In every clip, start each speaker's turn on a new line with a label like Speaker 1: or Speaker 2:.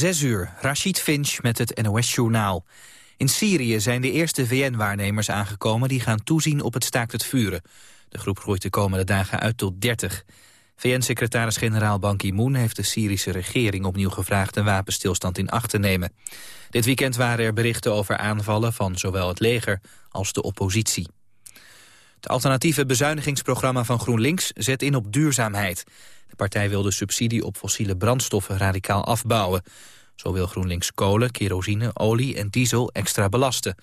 Speaker 1: Zes uur, Rashid Finch met het NOS-journaal. In Syrië zijn de eerste VN-waarnemers aangekomen... die gaan toezien op het staakt het vuren. De groep groeit de komende dagen uit tot 30. VN-secretaris-generaal Ban Ki-moon heeft de Syrische regering opnieuw gevraagd... een wapenstilstand in acht te nemen. Dit weekend waren er berichten over aanvallen van zowel het leger als de oppositie. Het alternatieve bezuinigingsprogramma van GroenLinks zet in op duurzaamheid. De partij wil de subsidie op fossiele brandstoffen radicaal afbouwen. Zo wil GroenLinks kolen, kerosine, olie en diesel extra belasten.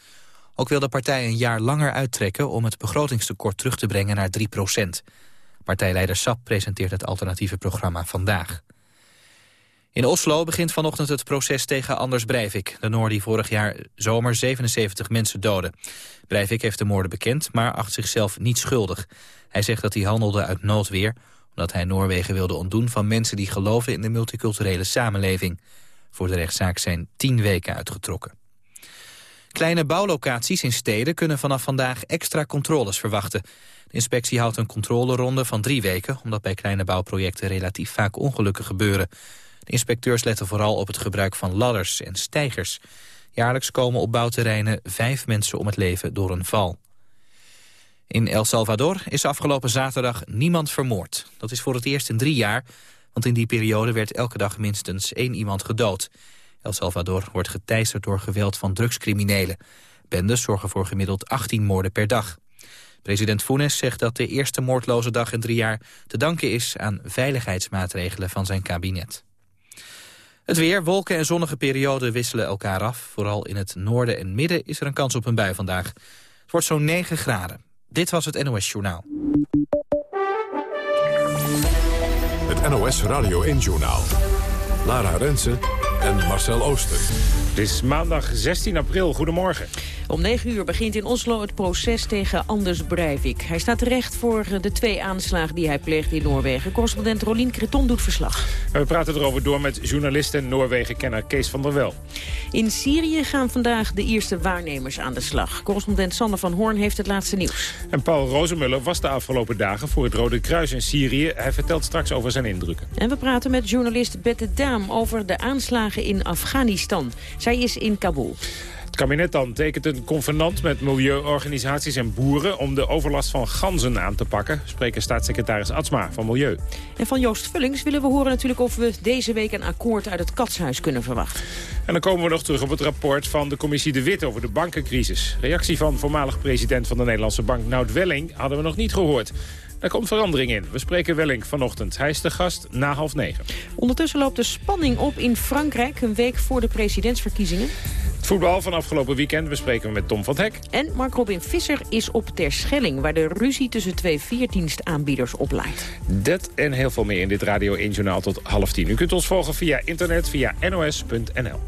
Speaker 1: Ook wil de partij een jaar langer uittrekken om het begrotingstekort terug te brengen naar 3 procent. Partijleider Sap presenteert het alternatieve programma vandaag. In Oslo begint vanochtend het proces tegen Anders Breivik... de Noor die vorig jaar zomer 77 mensen doodde. Breivik heeft de moorden bekend, maar acht zichzelf niet schuldig. Hij zegt dat hij handelde uit noodweer... omdat hij Noorwegen wilde ontdoen van mensen die geloven... in de multiculturele samenleving. Voor de rechtszaak zijn tien weken uitgetrokken. Kleine bouwlocaties in steden kunnen vanaf vandaag extra controles verwachten. De inspectie houdt een controleronde van drie weken... omdat bij kleine bouwprojecten relatief vaak ongelukken gebeuren. De inspecteurs letten vooral op het gebruik van ladders en stijgers. Jaarlijks komen op bouwterreinen vijf mensen om het leven door een val. In El Salvador is afgelopen zaterdag niemand vermoord. Dat is voor het eerst in drie jaar, want in die periode werd elke dag minstens één iemand gedood. El Salvador wordt geteisterd door geweld van drugscriminelen. Bendes zorgen voor gemiddeld 18 moorden per dag. President Funes zegt dat de eerste moordloze dag in drie jaar te danken is aan veiligheidsmaatregelen van zijn kabinet. Het weer, wolken en zonnige perioden wisselen elkaar af. Vooral in het noorden en midden is er een kans op een bui vandaag. Het wordt zo'n 9 graden. Dit was het NOS Journaal.
Speaker 2: Het NOS Radio 1 Journaal. Lara Rensen en Marcel Ooster.
Speaker 3: Het is maandag 16 april. Goedemorgen.
Speaker 4: Om 9 uur begint in Oslo het proces tegen Anders Breivik. Hij staat terecht voor de twee aanslagen die hij pleegt in Noorwegen. Correspondent Rolien Creton doet verslag.
Speaker 3: we praten erover door met journalist en Noorwegen-kenner Kees van der Wel.
Speaker 4: In Syrië gaan vandaag de eerste waarnemers aan de slag. Correspondent Sander van Hoorn heeft het laatste nieuws.
Speaker 3: En Paul Rozemuller was de afgelopen dagen voor het Rode Kruis in Syrië. Hij vertelt straks over zijn indrukken.
Speaker 4: En we praten met journalist Bette Daam over de aanslagen in Afghanistan. Zij is in Kabul.
Speaker 3: Het kabinet dan tekent een convenant met milieuorganisaties en boeren... om de overlast van ganzen aan te pakken, spreken staatssecretaris Atsma van Milieu.
Speaker 4: En van Joost Vullings willen we horen natuurlijk of we deze week een akkoord uit het katshuis kunnen verwachten.
Speaker 3: En dan komen we nog terug op het rapport van de commissie De Wit over de bankencrisis. Reactie van voormalig president van de Nederlandse bank Nout Welling hadden we nog niet gehoord. Daar komt verandering in. We spreken Welling vanochtend. Hij is de gast na half negen.
Speaker 4: Ondertussen loopt de spanning op in Frankrijk... een week voor de presidentsverkiezingen.
Speaker 3: Het voetbal van afgelopen weekend bespreken we met Tom van het Hek.
Speaker 4: En Mark Robin Visser is op Terschelling... waar de ruzie tussen twee veerdienstaanbieders oplaait.
Speaker 3: Dat en heel veel meer in dit Radio 1 Journaal tot half tien. U kunt ons volgen via internet via nos.nl.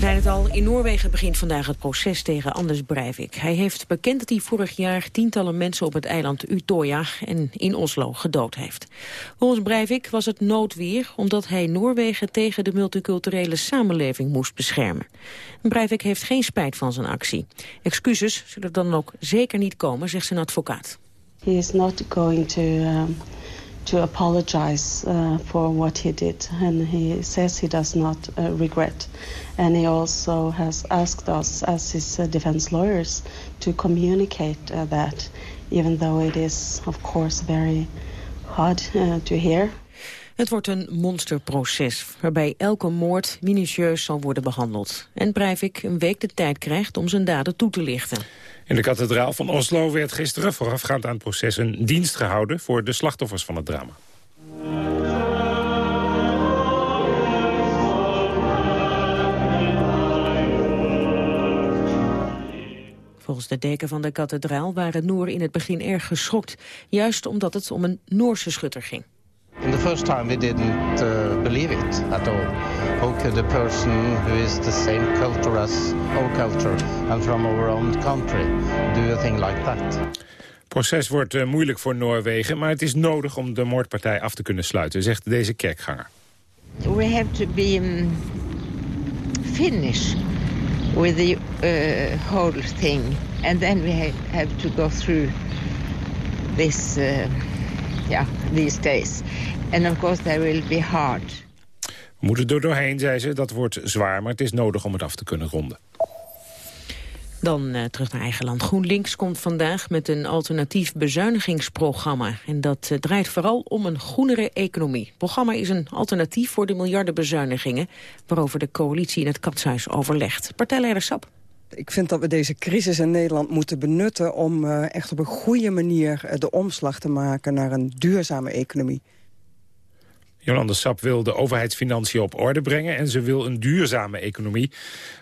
Speaker 4: We het al, in Noorwegen begint vandaag het proces tegen Anders Breivik. Hij heeft bekend dat hij vorig jaar tientallen mensen op het eiland Utoya en in Oslo gedood heeft. Volgens Breivik was het noodweer omdat hij Noorwegen tegen de multiculturele samenleving moest beschermen. Breivik heeft geen spijt van zijn actie. Excuses zullen dan ook zeker niet komen, zegt zijn advocaat.
Speaker 5: He is not going to um, to apologize uh, for what he did. And he says he does not uh, regret. And he also has asked us as his uh, defense lawyers to communicate uh, that even though it is of course very hard uh, to hear
Speaker 4: het wordt een monsterproces, waarbij elke moord minutieus zal worden behandeld. En Breivik een week de tijd krijgt om zijn daden toe te lichten.
Speaker 3: In de kathedraal van Oslo werd gisteren voorafgaand aan het proces... een dienst gehouden voor de slachtoffers van het drama.
Speaker 4: Volgens de deken van de kathedraal waren Noor in het begin erg geschokt. Juist omdat het om een Noorse schutter ging.
Speaker 6: First time we didn't uh, believe it at all. How could a person who is the same culture as our culture and from our own country do a thing like that?
Speaker 3: Het proces wordt uh, moeilijk voor Noorwegen, maar het is nodig om de moordpartij af te kunnen sluiten, zegt deze kerkganger.
Speaker 7: We have to be um, finished with the uh, whole thing and then we have to go through this uh, yeah, these days. And of course they will be hard.
Speaker 3: We moeten er doorheen, zei ze. Dat wordt zwaar, maar het is nodig om het af te kunnen ronden.
Speaker 4: Dan uh, terug naar eigen land. GroenLinks komt vandaag met een alternatief bezuinigingsprogramma. En dat uh, draait vooral om een groenere economie. Het programma is een alternatief voor de miljarden bezuinigingen... waarover de coalitie in het Katshuis overlegt. Partijleider Sap.
Speaker 8: Ik vind dat we deze crisis in Nederland moeten benutten... om uh, echt op een goede manier de omslag te maken naar een duurzame economie.
Speaker 3: Jolande Sap wil de overheidsfinanciën op orde brengen... en ze wil een duurzame economie.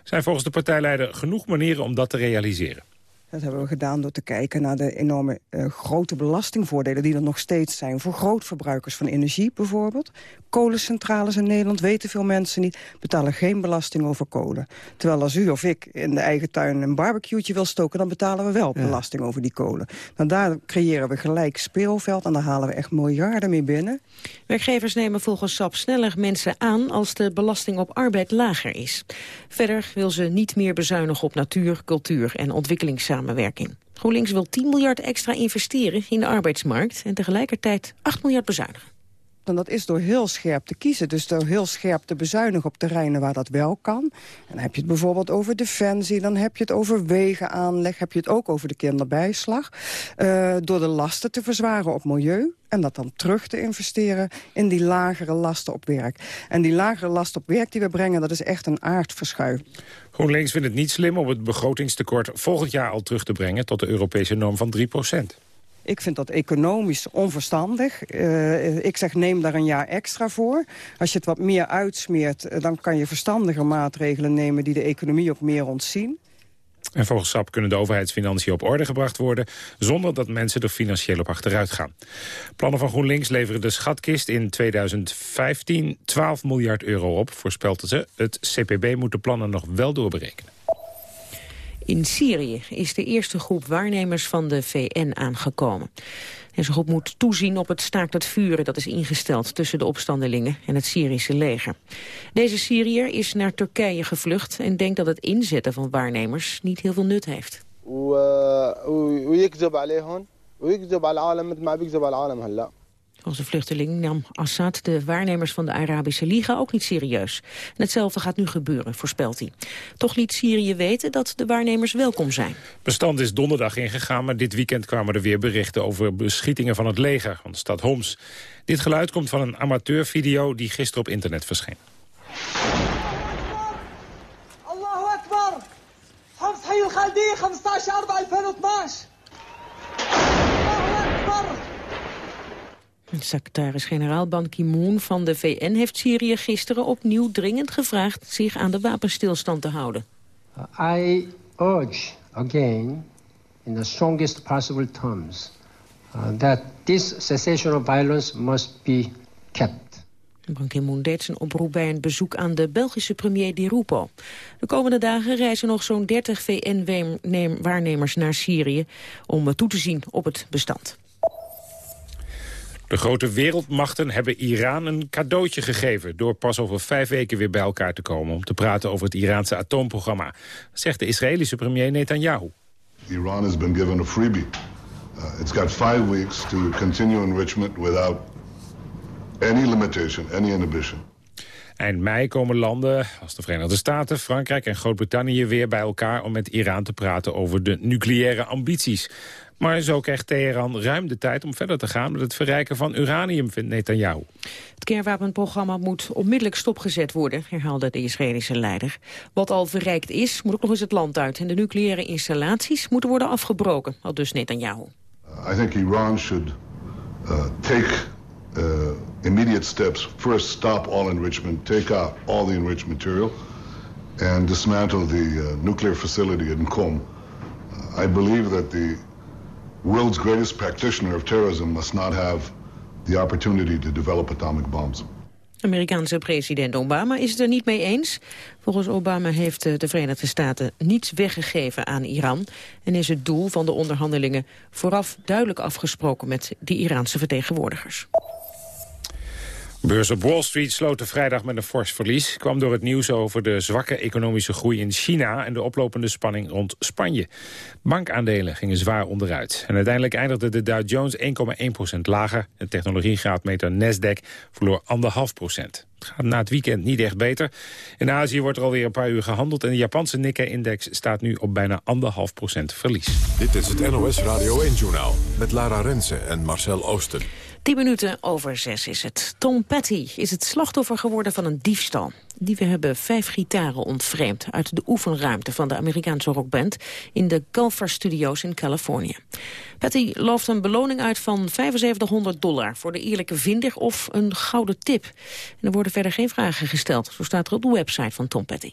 Speaker 3: Zijn volgens de partijleider genoeg manieren om dat te realiseren.
Speaker 8: Dat hebben we gedaan door te kijken naar de enorme uh, grote belastingvoordelen... die er nog steeds zijn voor grootverbruikers van energie bijvoorbeeld. Kolencentrales in Nederland, weten veel mensen niet... betalen geen belasting over kolen. Terwijl als u of ik in de eigen tuin een barbecueetje wil stoken... dan betalen we wel ja. belasting over die kolen. Nou, daar creëren we gelijk speelveld en daar halen we echt miljarden mee binnen.
Speaker 4: Werkgevers nemen volgens SAP sneller mensen aan... als de belasting op arbeid lager is. Verder wil ze niet meer bezuinigen op natuur, cultuur en ontwikkelingssamenwerking GroenLinks wil 10 miljard extra investeren in de arbeidsmarkt... en tegelijkertijd 8 miljard bezuinigen.
Speaker 8: En dat is door heel scherp te kiezen. Dus door heel scherp te bezuinigen op terreinen waar dat wel kan. En dan heb je het bijvoorbeeld over defensie, dan heb je het over wegenaanleg... heb je het ook over de kinderbijslag. Uh, door de lasten te verzwaren op milieu. En dat dan terug te investeren in die lagere lasten op werk. En die lagere lasten op werk die we brengen, dat is echt een aardverschuiving.
Speaker 3: GroenLinks vindt het niet slim om het begrotingstekort volgend jaar al terug te brengen... tot de Europese norm van 3 procent.
Speaker 8: Ik vind dat economisch onverstandig. Uh, ik zeg neem daar een jaar extra voor. Als je het wat meer uitsmeert, dan kan je verstandige maatregelen nemen... die de economie ook meer ontzien.
Speaker 3: En volgens SAP kunnen de overheidsfinanciën op orde gebracht worden... zonder dat mensen er financieel op achteruit gaan. Plannen van GroenLinks leveren de schatkist in 2015 12 miljard euro op, voorspelt ze. Het CPB moet de plannen nog wel doorberekenen.
Speaker 4: In Syrië is de eerste groep waarnemers van de VN aangekomen. Deze groep moet toezien op het staakt het vuren dat is ingesteld tussen de opstandelingen en het Syrische leger. Deze Syriër is naar Turkije gevlucht en denkt dat het inzetten van waarnemers niet heel veel nut heeft. Volgens de vluchteling nam Assad de waarnemers van de Arabische Liga ook niet serieus. En hetzelfde gaat nu gebeuren, voorspelt hij. Toch liet Syrië weten dat de waarnemers welkom zijn.
Speaker 3: Bestand is donderdag ingegaan, maar dit weekend kwamen er weer berichten over beschietingen van het leger van de stad Homs. Dit geluid komt van een amateurvideo die gisteren op internet verscheen. Allahu Akbar! Homs Hayy 15 2012
Speaker 4: Secretaris-generaal Ban Ki-moon van de VN heeft Syrië gisteren opnieuw dringend gevraagd zich aan de wapenstilstand te houden.
Speaker 9: I urge again in the strongest possible terms uh, that this cessation of violence must be kept.
Speaker 4: Ban Ki-moon deed zijn oproep bij een bezoek aan de Belgische premier Di Rupo. De komende dagen reizen nog zo'n 30 VN-waarnemers naar Syrië om toe te zien op het bestand.
Speaker 3: De grote wereldmachten hebben Iran een cadeautje gegeven... door pas over vijf weken weer bij elkaar te komen... om te praten over het Iraanse atoomprogramma. zegt de Israëlische premier Netanyahu.
Speaker 10: Iran has been given a freebie. Uh, it's got five weeks to continue enrichment without any limitation, any inhibition.
Speaker 3: Eind mei komen landen als de Verenigde Staten, Frankrijk en Groot-Brittannië weer bij elkaar om met Iran te praten over de nucleaire ambities. Maar zo krijgt Teheran ruim de tijd om verder te gaan met het verrijken van uranium, vindt Netanyahu.
Speaker 4: Het kernwapenprogramma moet onmiddellijk stopgezet worden, herhaalde de Israëlische leider. Wat al verrijkt is, moet ook nog eens het land uit. En de nucleaire installaties moeten worden afgebroken, al dus Netanyahu.
Speaker 10: I think Iran should uh, take uh, immediate steps. First, stop all enrichment, take out all the enriched material... and dismantle the uh, nuclear facility in Qom. I believe that the world's greatest practitioner of terrorism must not have the opportunity to develop atomic bombs.
Speaker 4: Amerikaanse president Obama is het er niet mee eens. Volgens Obama heeft de Verenigde Staten niets weggegeven aan Iran... en is het doel van de onderhandelingen vooraf duidelijk afgesproken met de Iraanse vertegenwoordigers.
Speaker 3: Beurs op Wall Street sloten vrijdag met een fors verlies. Kwam door het nieuws over de zwakke economische groei in China... en de oplopende spanning rond Spanje. Bankaandelen gingen zwaar onderuit. En uiteindelijk eindigde de Dow Jones 1,1% lager. De technologiegraadmeter Nasdaq verloor 1,5 procent. Het gaat na het weekend niet echt beter. In Azië wordt er alweer een paar uur gehandeld... en de Japanse Nikkei-index staat nu op bijna 1,5 procent verlies.
Speaker 2: Dit is het NOS Radio 1-journaal met Lara Rensen en Marcel Oosten.
Speaker 4: 10 minuten over zes is het. Tom Petty is het slachtoffer geworden van een diefstal. Dieven hebben vijf gitaren ontvreemd uit de oefenruimte van de Amerikaanse rockband in de Gulfer Studios in Californië. Petty looft een beloning uit van 7500 dollar voor de eerlijke vinder of een gouden tip. En er worden verder geen vragen gesteld, zo staat er op de website van Tom Petty.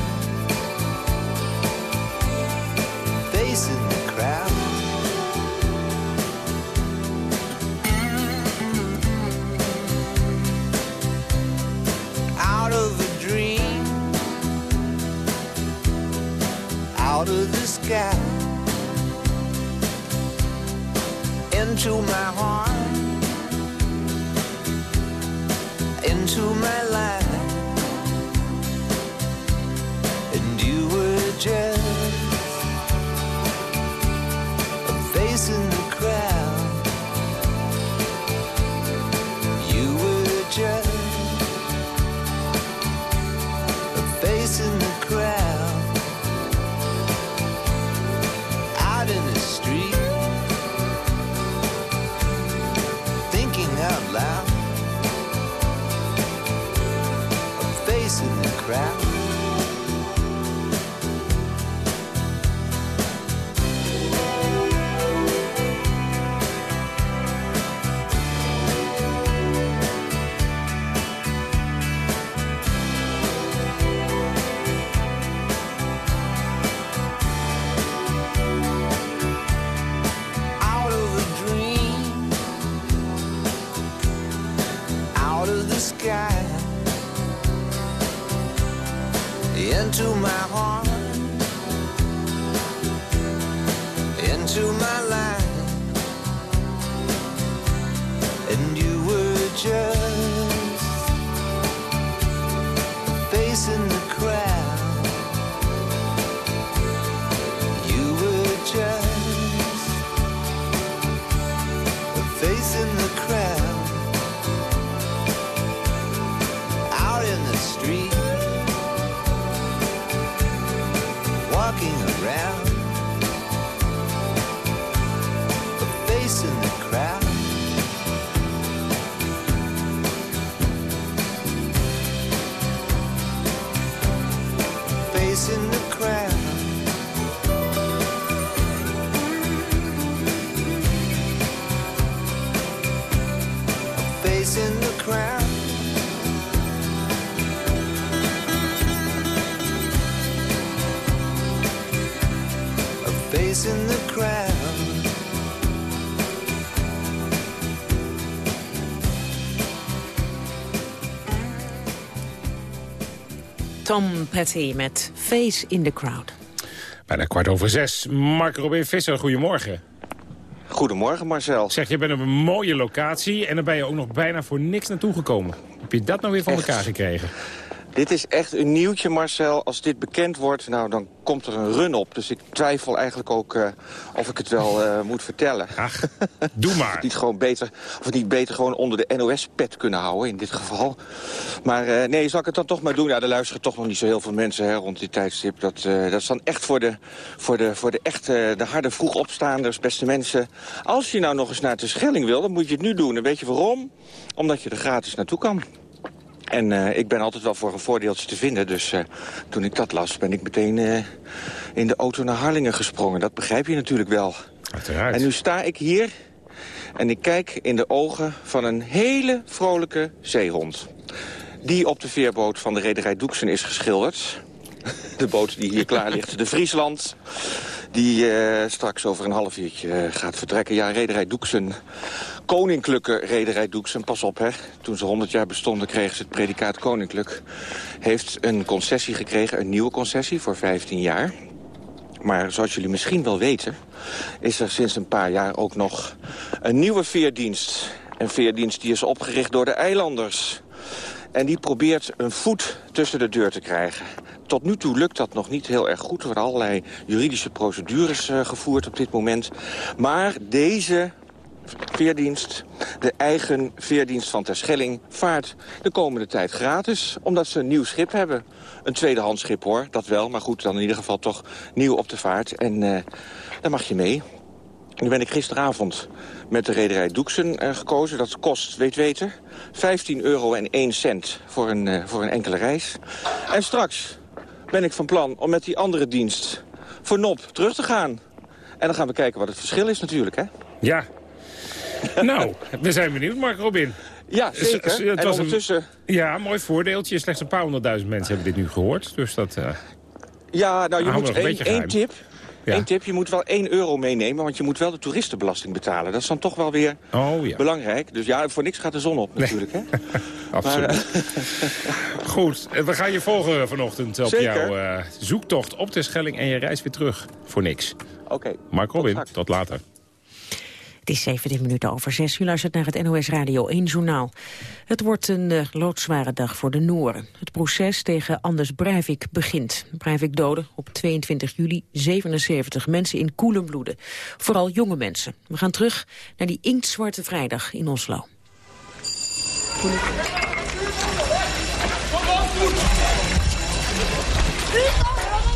Speaker 11: into my heart, into my life,
Speaker 4: Tom Petty met Face in the Crowd.
Speaker 3: Bijna kwart over zes. Mark Robin Visser, goedemorgen.
Speaker 12: Goedemorgen Marcel.
Speaker 3: Zeg, je bent op een mooie locatie en dan ben je ook nog bijna voor niks naartoe gekomen. Heb je dat nou weer van
Speaker 12: Echt?
Speaker 3: elkaar gekregen?
Speaker 13: Dit is echt een nieuwtje, Marcel. Als dit bekend wordt, nou, dan komt er een run op. Dus ik twijfel eigenlijk ook uh, of ik het wel uh, moet vertellen.
Speaker 3: Ach, doe maar.
Speaker 13: niet gewoon beter, of het niet beter gewoon onder de NOS-pet kunnen houden in dit geval. Maar uh, nee, zal ik het dan toch maar doen? Ja, er luisteren toch nog niet zo heel veel mensen hè, rond dit tijdstip. Dat, dat is dan echt voor de, voor de, voor de echte, de harde vroeg opstaanders, beste mensen. Als je nou nog eens naar de Schelling wil, dan moet je het nu doen. En weet je waarom? Omdat je er gratis naartoe kan. En uh, ik ben altijd wel voor een voordeeltje te vinden. Dus uh, toen ik dat las, ben ik meteen uh, in de auto naar Harlingen gesprongen. Dat begrijp je natuurlijk wel.
Speaker 3: Uiteraard.
Speaker 13: En nu sta ik hier en ik kijk in de ogen van een hele vrolijke zeehond. Die op de veerboot van de rederij Doeksen is geschilderd. De boot die hier klaar ligt, de Friesland. Die uh, straks over een half uurtje gaat vertrekken. Ja, rederij Doeksen koninklijke rederij Doeksen, pas op hè. Toen ze 100 jaar bestonden kregen ze het predicaat koninklijk. Heeft een concessie gekregen, een nieuwe concessie voor 15 jaar. Maar zoals jullie misschien wel weten... is er sinds een paar jaar ook nog een nieuwe veerdienst. Een veerdienst die is opgericht door de eilanders. En die probeert een voet tussen de deur te krijgen. Tot nu toe lukt dat nog niet heel erg goed. Er worden allerlei juridische procedures uh, gevoerd op dit moment. Maar deze veerdienst, de eigen veerdienst van Terschelling, vaart de komende tijd gratis. Omdat ze een nieuw schip hebben. Een tweedehands schip hoor, dat wel. Maar goed, dan in ieder geval toch nieuw op de vaart. En uh, daar mag je mee. Nu ben ik gisteravond met de rederij Doeksen uh, gekozen. Dat kost, weet weten, 15 euro en 1 cent voor een, uh, voor een enkele reis. En straks ben ik van plan om met die andere dienst voor NOP terug te gaan. En dan gaan we kijken wat het verschil is natuurlijk, hè?
Speaker 3: Ja, nou, we zijn benieuwd, Mark Robin.
Speaker 13: Ja, zeker.
Speaker 3: Het
Speaker 13: en ondertussen...
Speaker 3: Een, ja, mooi voordeeltje. Slechts een paar honderdduizend mensen hebben dit nu gehoord. Dus dat... Uh,
Speaker 13: ja, nou, je moet één tip. Ja. Eén tip, je moet wel 1 euro meenemen, want je moet wel de toeristenbelasting betalen. Dat is dan toch wel weer
Speaker 3: oh, ja.
Speaker 13: belangrijk. Dus ja, voor niks gaat de zon op natuurlijk. Nee. Hè?
Speaker 3: Absoluut. Maar, Goed, we gaan je volgen vanochtend op
Speaker 13: Zeker.
Speaker 3: jouw uh, zoektocht op de Schelling... en je reis weer terug voor niks.
Speaker 13: Oké. Okay.
Speaker 3: Mark Robin, tot, tot later.
Speaker 4: Is 17 minuten over 6. U luistert naar het NOS Radio 1 Journaal. Het wordt een uh, loodzware dag voor de Nooren. Het proces tegen Anders Breivik begint. Breivik doodde op 22 juli 77 mensen in koele bloeden. Vooral jonge mensen. We gaan terug naar die inktzwarte vrijdag in Oslo.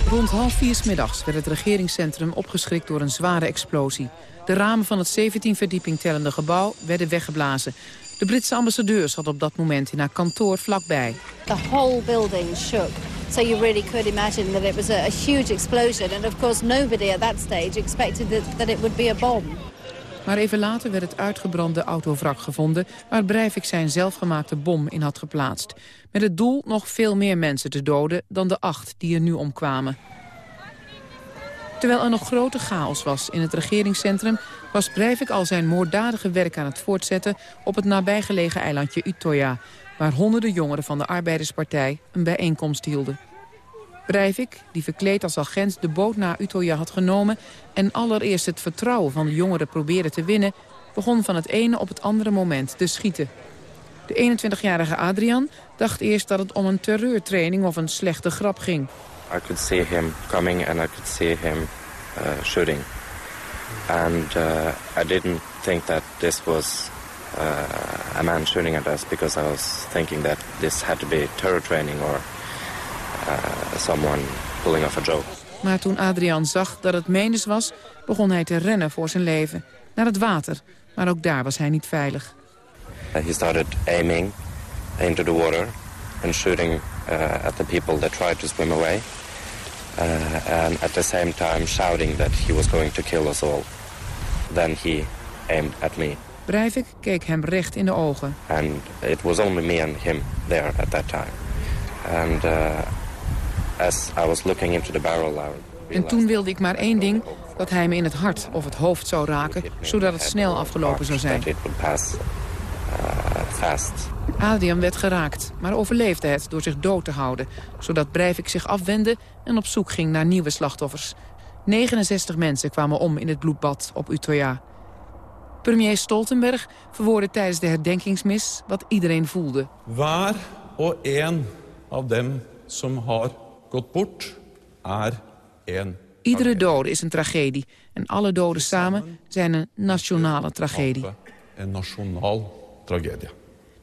Speaker 14: Rond half vier middags werd het regeringscentrum opgeschrikt door een zware explosie. De ramen van het 17 verdieping tellende gebouw werden weggeblazen. De Britse ambassadeur zat op dat moment in haar kantoor vlakbij.
Speaker 15: The whole building shook. So you really could imagine that it was a, huge explosion. And of course nobody at that stage expected that, that it would be a bomb.
Speaker 14: Maar even later werd het uitgebrande autovrak gevonden... waar Breivik zijn zelfgemaakte bom in had geplaatst. Met het doel nog veel meer mensen te doden dan de acht die er nu omkwamen. Terwijl er nog grote chaos was in het regeringscentrum... was Breivik al zijn moorddadige werk aan het voortzetten... op het nabijgelegen eilandje Utøya... waar honderden jongeren van de Arbeiderspartij een bijeenkomst hielden. Breivik, die verkleed als agent de boot naar Utøya had genomen... en allereerst het vertrouwen van de jongeren probeerde te winnen... begon van het ene op het andere moment te schieten. De 21-jarige Adrian dacht eerst dat het om een terreurtraining of een slechte grap ging.
Speaker 16: I could see him coming and I could see him uh, shooting. And uh, I didn't think that this was uh, a man shooting at us because I was thinking that this had to be terror training or uh, someone pulling off a joke.
Speaker 14: Maar toen Adrian zag dat het Mendes was, begon hij te rennen voor zijn leven. Naar het water, maar ook daar was hij niet veilig.
Speaker 16: he started aiming into the water and shooting uh, at the people that tried to swim away. Uh, and at the same time shouting that he was going to kill us all. Then he aimed at me.
Speaker 14: Breivik keek hem recht in de ogen.
Speaker 16: And it was only me and him there at that time. And uh, as I was looking into the barrel, I
Speaker 14: En toen wilde ik maar één ding, dat hij me in het hart of het hoofd zou raken, zodat het snel afgelopen zou zijn.
Speaker 16: Fast.
Speaker 14: Adrian werd geraakt, maar overleefde het door zich dood te houden... zodat Breivik zich afwendde en op zoek ging naar nieuwe slachtoffers. 69 mensen kwamen om in het bloedbad op Utøya. Premier Stoltenberg verwoordde tijdens de herdenkingsmis wat iedereen voelde.
Speaker 17: Waar og en
Speaker 18: av dem som har gått bort er
Speaker 14: Iedere dode is een tragedie. En alle doden samen zijn een nationale tragedie.
Speaker 18: en nationaal tragedie.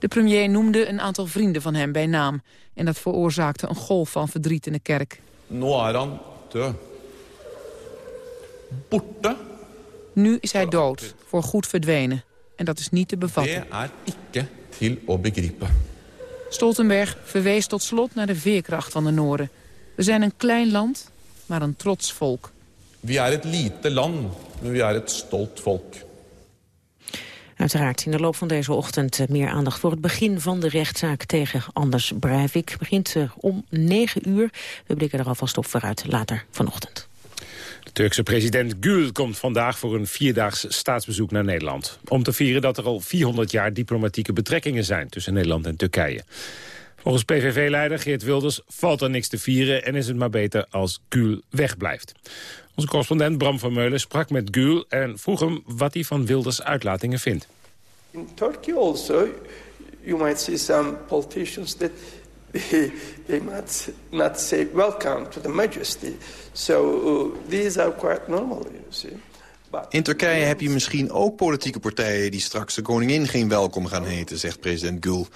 Speaker 14: De premier noemde een aantal vrienden van hem bij naam. En dat veroorzaakte een golf van verdriet in de kerk.
Speaker 18: Er
Speaker 14: Nu is hij dood, voor goed verdwenen. En dat is niet te bevatten.
Speaker 18: er.
Speaker 14: Stoltenberg verwees tot slot naar de veerkracht van de Noorden. We zijn een klein land, maar een trots volk.
Speaker 18: Vi er et lite land, men vi er et stolt volk.
Speaker 4: Uiteraard in de loop van deze ochtend eh, meer aandacht voor het begin van de rechtszaak tegen Anders Breivik. Begint eh, om 9 uur. We blikken er alvast op vooruit later vanochtend.
Speaker 3: De Turkse president Gül komt vandaag voor een vierdaags staatsbezoek naar Nederland. Om te vieren dat er al 400 jaar diplomatieke betrekkingen zijn tussen Nederland en Turkije. Volgens PVV-leider Geert Wilders valt er niks te vieren en is het maar beter als Gül wegblijft. Onze correspondent Bram van Meulen sprak met Gül en vroeg hem wat hij van Wilders uitlatingen vindt.
Speaker 19: In Turkey also, you might see some politicians that they, they might not say welcome to the majesty. So uh, these are quite normal, you see.
Speaker 20: In Turkije heb je misschien ook politieke partijen... die straks de koningin geen welkom gaan heten, zegt president Gül.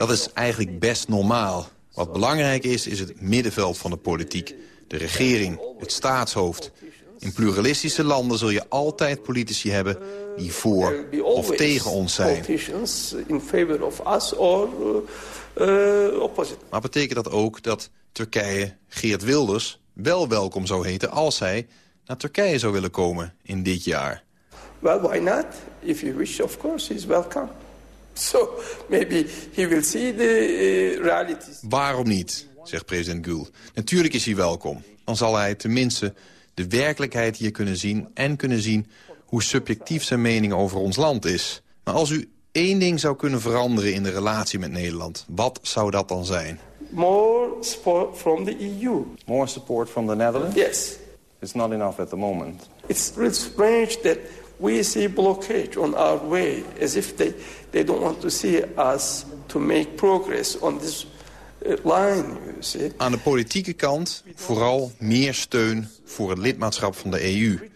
Speaker 20: Dat is eigenlijk best normaal. Wat belangrijk is, is het middenveld van de politiek. De regering, het staatshoofd. In pluralistische landen zul je altijd politici hebben... die voor of tegen ons zijn.
Speaker 19: Uh, opposite.
Speaker 20: Maar betekent dat ook dat Turkije Geert Wilders wel welkom zou heten... als hij naar Turkije zou willen komen in dit jaar?
Speaker 19: Well, why not? If you wish, of course, he's welcome. So maybe he will see the uh, realities.
Speaker 20: Waarom niet, zegt president Gül. Natuurlijk is hij welkom. Dan zal hij tenminste de werkelijkheid hier kunnen zien... en kunnen zien hoe subjectief zijn mening over ons land is. Maar als u één ding zou kunnen veranderen in de relatie met Nederland... wat zou dat dan zijn?
Speaker 19: More support from the EU.
Speaker 21: More support from the Netherlands?
Speaker 19: Yes.
Speaker 21: It's not enough at the moment.
Speaker 19: It's really strange that we see blockage on our way as if they, they don't want to see us to make progress on this uh, line, you see.
Speaker 20: Aan de politieke kant vooral meer steun voor het lidmaatschap van de EU.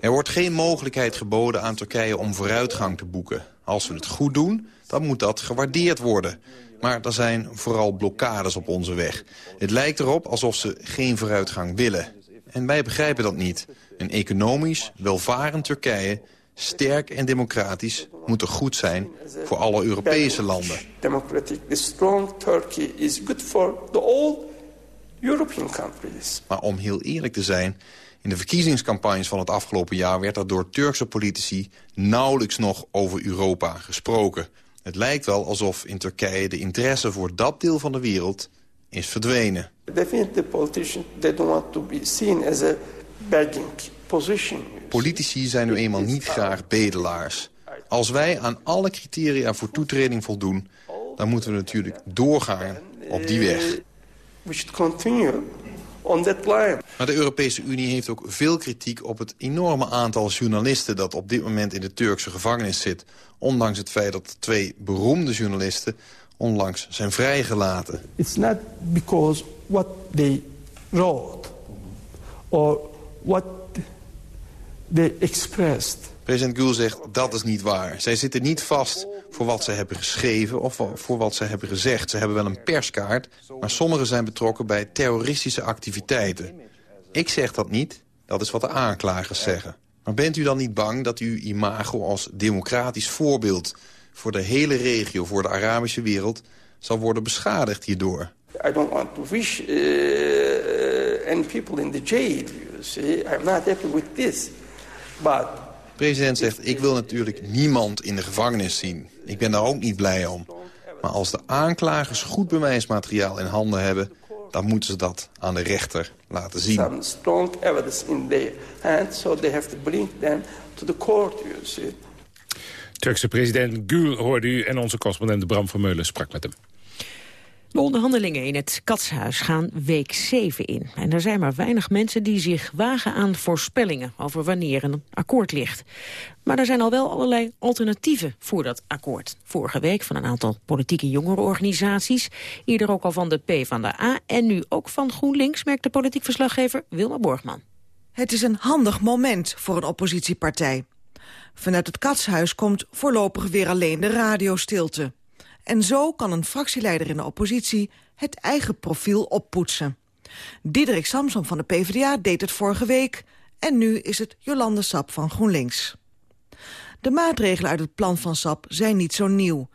Speaker 20: Er wordt geen mogelijkheid geboden aan Turkije om vooruitgang te boeken. Als we het goed doen, dan moet dat gewaardeerd worden. Maar er zijn vooral blokkades op onze weg. Het lijkt erop alsof ze geen vooruitgang willen. En wij begrijpen dat niet. Een economisch, welvarend Turkije, sterk en democratisch... moet er goed zijn voor alle Europese landen.
Speaker 19: Democratic, the strong Turkey is good for the all European countries.
Speaker 20: Maar om heel eerlijk te zijn... in de verkiezingscampagnes van het afgelopen jaar... werd er door Turkse politici nauwelijks nog over Europa gesproken. Het lijkt wel alsof in Turkije de interesse voor dat deel van de wereld is verdwenen.
Speaker 19: Definitely politicians, they don't want to be seen as a.
Speaker 20: Politici zijn nu eenmaal niet graag bedelaars. Als wij aan alle criteria voor toetreding voldoen... dan moeten we natuurlijk doorgaan op die weg.
Speaker 19: We should continue on that line.
Speaker 20: Maar de Europese Unie heeft ook veel kritiek op het enorme aantal journalisten... dat op dit moment in de Turkse gevangenis zit. Ondanks het feit dat twee beroemde journalisten onlangs zijn vrijgelaten.
Speaker 19: It's not because what they wrote or what they expressed.
Speaker 20: President Gül zegt dat is niet waar. Zij zitten niet vast voor wat ze hebben geschreven of voor wat ze hebben gezegd. Ze hebben wel een perskaart, maar sommigen zijn betrokken bij terroristische activiteiten. Ik zeg dat niet, dat is wat de aanklagers zeggen. Maar bent u dan niet bang dat uw imago als democratisch voorbeeld... voor de hele regio, voor de Arabische wereld, zal worden beschadigd hierdoor?
Speaker 19: I don't want to wish uh, any people in the jail, you see. I'm not happy with this. But
Speaker 20: De president zegt, ik wil natuurlijk niemand in de gevangenis zien. Ik ben daar ook niet blij om. Maar als de aanklagers goed bewijsmateriaal in handen hebben... dan moeten ze dat aan de rechter laten zien.
Speaker 19: some strong evidence in their hands, so they have to bring them to the court, you see.
Speaker 3: Turkse president Gül hoorde u en onze correspondent Bram Vermeulen sprak met hem.
Speaker 4: De onderhandelingen in het Katshuis gaan week 7 in. En er zijn maar weinig mensen die zich wagen aan voorspellingen... over wanneer een akkoord ligt. Maar er zijn al wel allerlei alternatieven voor dat akkoord. Vorige week van een aantal politieke jongerenorganisaties. Eerder ook al van de P van de A en nu ook van GroenLinks... merkt de politiek verslaggever Wilma Borgman.
Speaker 22: Het is een handig moment voor een oppositiepartij. Vanuit het Katshuis komt voorlopig weer alleen de radiostilte. En zo kan een fractieleider in de oppositie het eigen profiel oppoetsen. Diederik Samson van de PvdA deed het vorige week... en nu is het Jolande Sap van GroenLinks. De maatregelen uit het plan van SAP zijn niet zo nieuw.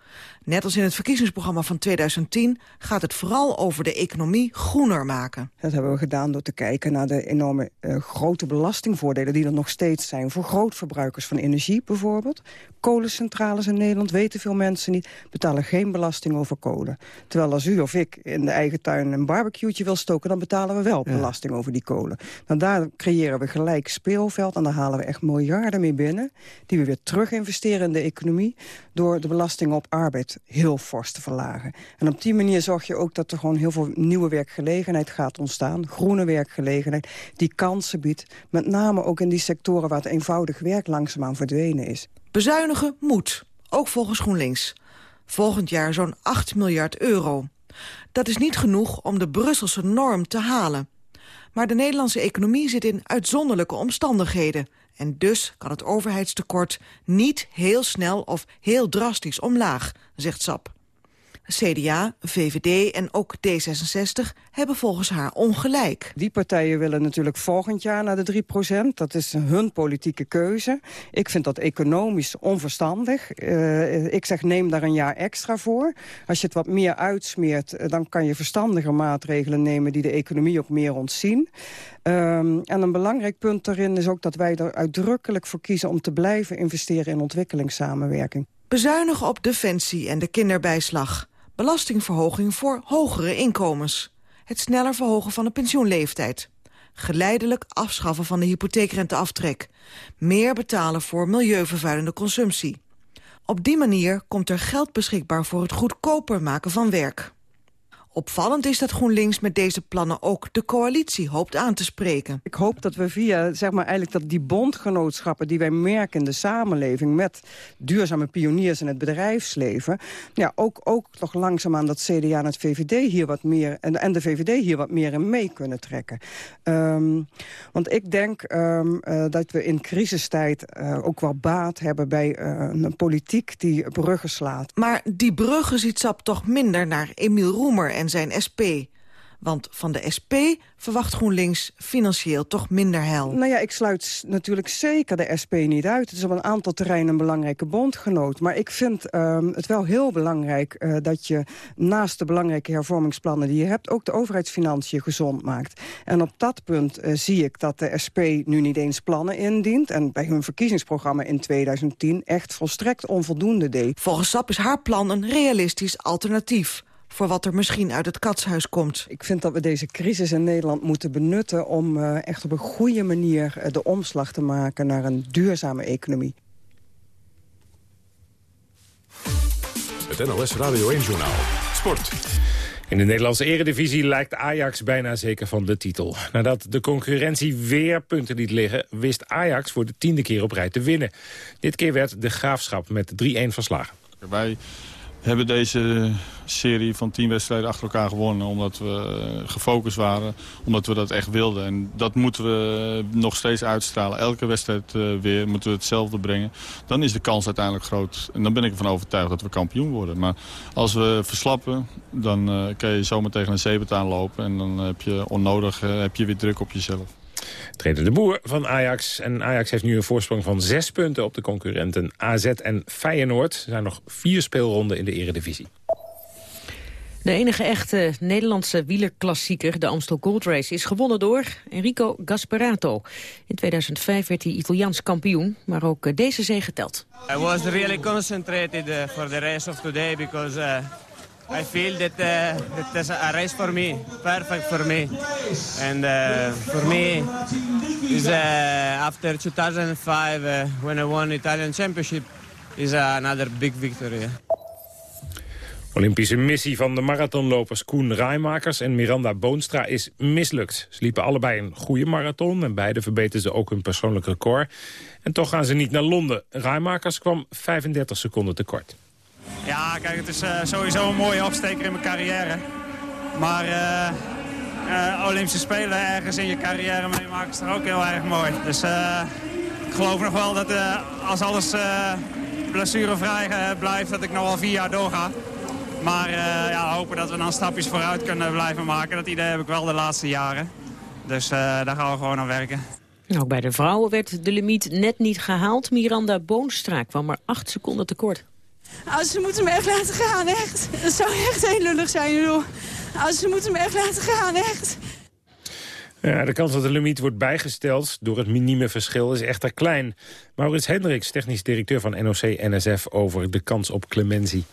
Speaker 22: Net als in het verkiezingsprogramma van 2010 gaat het vooral over de economie groener maken.
Speaker 8: Dat hebben we gedaan door te kijken naar de enorme uh, grote belastingvoordelen die er nog steeds zijn voor grootverbruikers van energie bijvoorbeeld. Kolencentrales in Nederland weten veel mensen niet, betalen geen belasting over kolen. Terwijl als u of ik in de eigen tuin een barbecueetje wil stoken, dan betalen we wel belasting over die kolen. Nou, daar creëren we gelijk speelveld en daar halen we echt miljarden mee binnen die we weer terug investeren in de economie door de belasting op arbeid heel fors te verlagen. En op die manier zorg je ook dat er gewoon heel veel nieuwe werkgelegenheid gaat ontstaan. Groene werkgelegenheid die kansen biedt. Met name ook in die sectoren waar het eenvoudig werk langzaamaan verdwenen is.
Speaker 22: Bezuinigen moet, ook volgens GroenLinks. Volgend jaar zo'n 8 miljard euro. Dat is niet genoeg om de Brusselse norm te halen. Maar de Nederlandse economie zit in uitzonderlijke omstandigheden. En dus kan het overheidstekort niet heel snel of heel drastisch omlaag, zegt SAP. CDA, VVD en ook D66 hebben volgens haar ongelijk.
Speaker 8: Die partijen willen natuurlijk volgend jaar naar de 3% Dat is hun politieke keuze. Ik vind dat economisch onverstandig. Uh, ik zeg neem daar een jaar extra voor. Als je het wat meer uitsmeert, eh, dan kan je verstandiger maatregelen nemen... die de economie ook meer ontzien. Um, en een belangrijk punt daarin is ook dat wij er uitdrukkelijk voor kiezen... om te blijven investeren in ontwikkelingssamenwerking.
Speaker 22: Bezuinigen op defensie en de kinderbijslag belastingverhoging voor hogere inkomens. Het sneller verhogen van de pensioenleeftijd. Geleidelijk afschaffen van de hypotheekrenteaftrek. Meer betalen voor milieuvervuilende consumptie. Op die manier komt er geld beschikbaar voor het goedkoper maken van werk. Opvallend is dat GroenLinks met deze plannen ook de coalitie hoopt aan te spreken.
Speaker 8: Ik hoop dat we via zeg maar, eigenlijk dat die bondgenootschappen die wij merken in de samenleving... met duurzame pioniers in het bedrijfsleven... Ja, ook, ook toch langzaamaan dat CDA en het VVD hier wat meer... en, en de VVD hier wat meer in mee kunnen trekken. Um, want ik denk um, uh, dat we in crisistijd uh, ook wel baat hebben... bij uh, een politiek die bruggen slaat.
Speaker 22: Maar die bruggen ziet SAP toch minder naar Emiel Roemer en zijn SP. Want van de SP verwacht GroenLinks financieel toch minder hel.
Speaker 8: Nou ja, ik sluit natuurlijk zeker de SP niet uit. Het is op een aantal terreinen een belangrijke bondgenoot. Maar ik vind uh, het wel heel belangrijk uh, dat je naast de belangrijke hervormingsplannen die je hebt... ook de overheidsfinanciën gezond maakt. En op dat punt uh, zie ik dat de SP nu niet eens plannen indient... en bij hun verkiezingsprogramma in 2010 echt volstrekt onvoldoende deed.
Speaker 22: Volgens SAP is haar plan een realistisch alternatief voor wat er misschien uit het katshuis komt.
Speaker 8: Ik vind dat we deze crisis in Nederland moeten benutten... om uh, echt op een goede manier uh, de omslag te maken naar een duurzame economie.
Speaker 2: Het NOS Radio 1-journaal. Sport.
Speaker 3: In de Nederlandse eredivisie lijkt Ajax bijna zeker van de titel. Nadat de concurrentie weer punten liet liggen... wist Ajax voor de tiende keer op rij te winnen. Dit keer werd de Graafschap met 3-1 verslagen.
Speaker 23: Wij hebben deze serie van tien wedstrijden achter elkaar gewonnen. Omdat we gefocust waren, omdat we dat echt wilden. En dat moeten we nog steeds uitstralen. Elke wedstrijd uh, weer moeten we hetzelfde brengen. Dan is de kans uiteindelijk groot. En dan ben ik ervan overtuigd dat we kampioen worden. Maar als we verslappen, dan uh, kan je zomaar tegen een zeepet aanlopen. En dan heb je onnodig heb je weer druk op jezelf.
Speaker 3: Trainer de Boer van Ajax. En Ajax heeft nu een voorsprong van zes punten op de concurrenten AZ en Feyenoord. Er zijn nog vier speelronden in de eredivisie.
Speaker 4: De enige echte Nederlandse wielerklassieker, de Amstel Gold Race, is gewonnen door Enrico Gasperato. In 2005 werd hij Italiaans kampioen, maar ook deze zege telt.
Speaker 24: I was really concentrated uh, for the race of today because uh, I feel that uh, that is a race for me, perfect for me, and uh, for me is uh, after 2005 uh, when I won Italian Championship is another big victory.
Speaker 3: Olympische missie van de marathonlopers Koen Rijmakers en Miranda Boonstra is mislukt. Ze liepen allebei een goede marathon en beide verbeterden ze ook hun persoonlijk record. En toch gaan ze niet naar Londen. Rijmakers kwam 35 seconden tekort.
Speaker 25: Ja, kijk, het is uh, sowieso een mooie opsteker in mijn carrière. Maar uh, uh, Olympische Spelen ergens in je carrière meemaken is er ook heel erg mooi. Dus ik geloof nog wel dat als alles blessurevrij blijft, dat ik nog wel vier jaar doorga. Maar ja, hopen dat we dan stapjes vooruit kunnen blijven maken. Dat idee heb ik wel de laatste jaren. Dus daar gaan we gewoon aan werken.
Speaker 4: Ook bij de vrouwen werd de limiet net niet gehaald. Miranda Boonstra kwam maar acht seconden tekort.
Speaker 26: Als ze moeten me echt laten gaan, echt. Dat zou echt heel lullig zijn, joh. Als ze moeten me echt laten gaan, echt.
Speaker 3: Ja, de kans dat de limiet wordt bijgesteld door het minieme verschil is echter klein. Maurits Hendricks, technisch directeur van NOC-NSF... over de kans op clementie.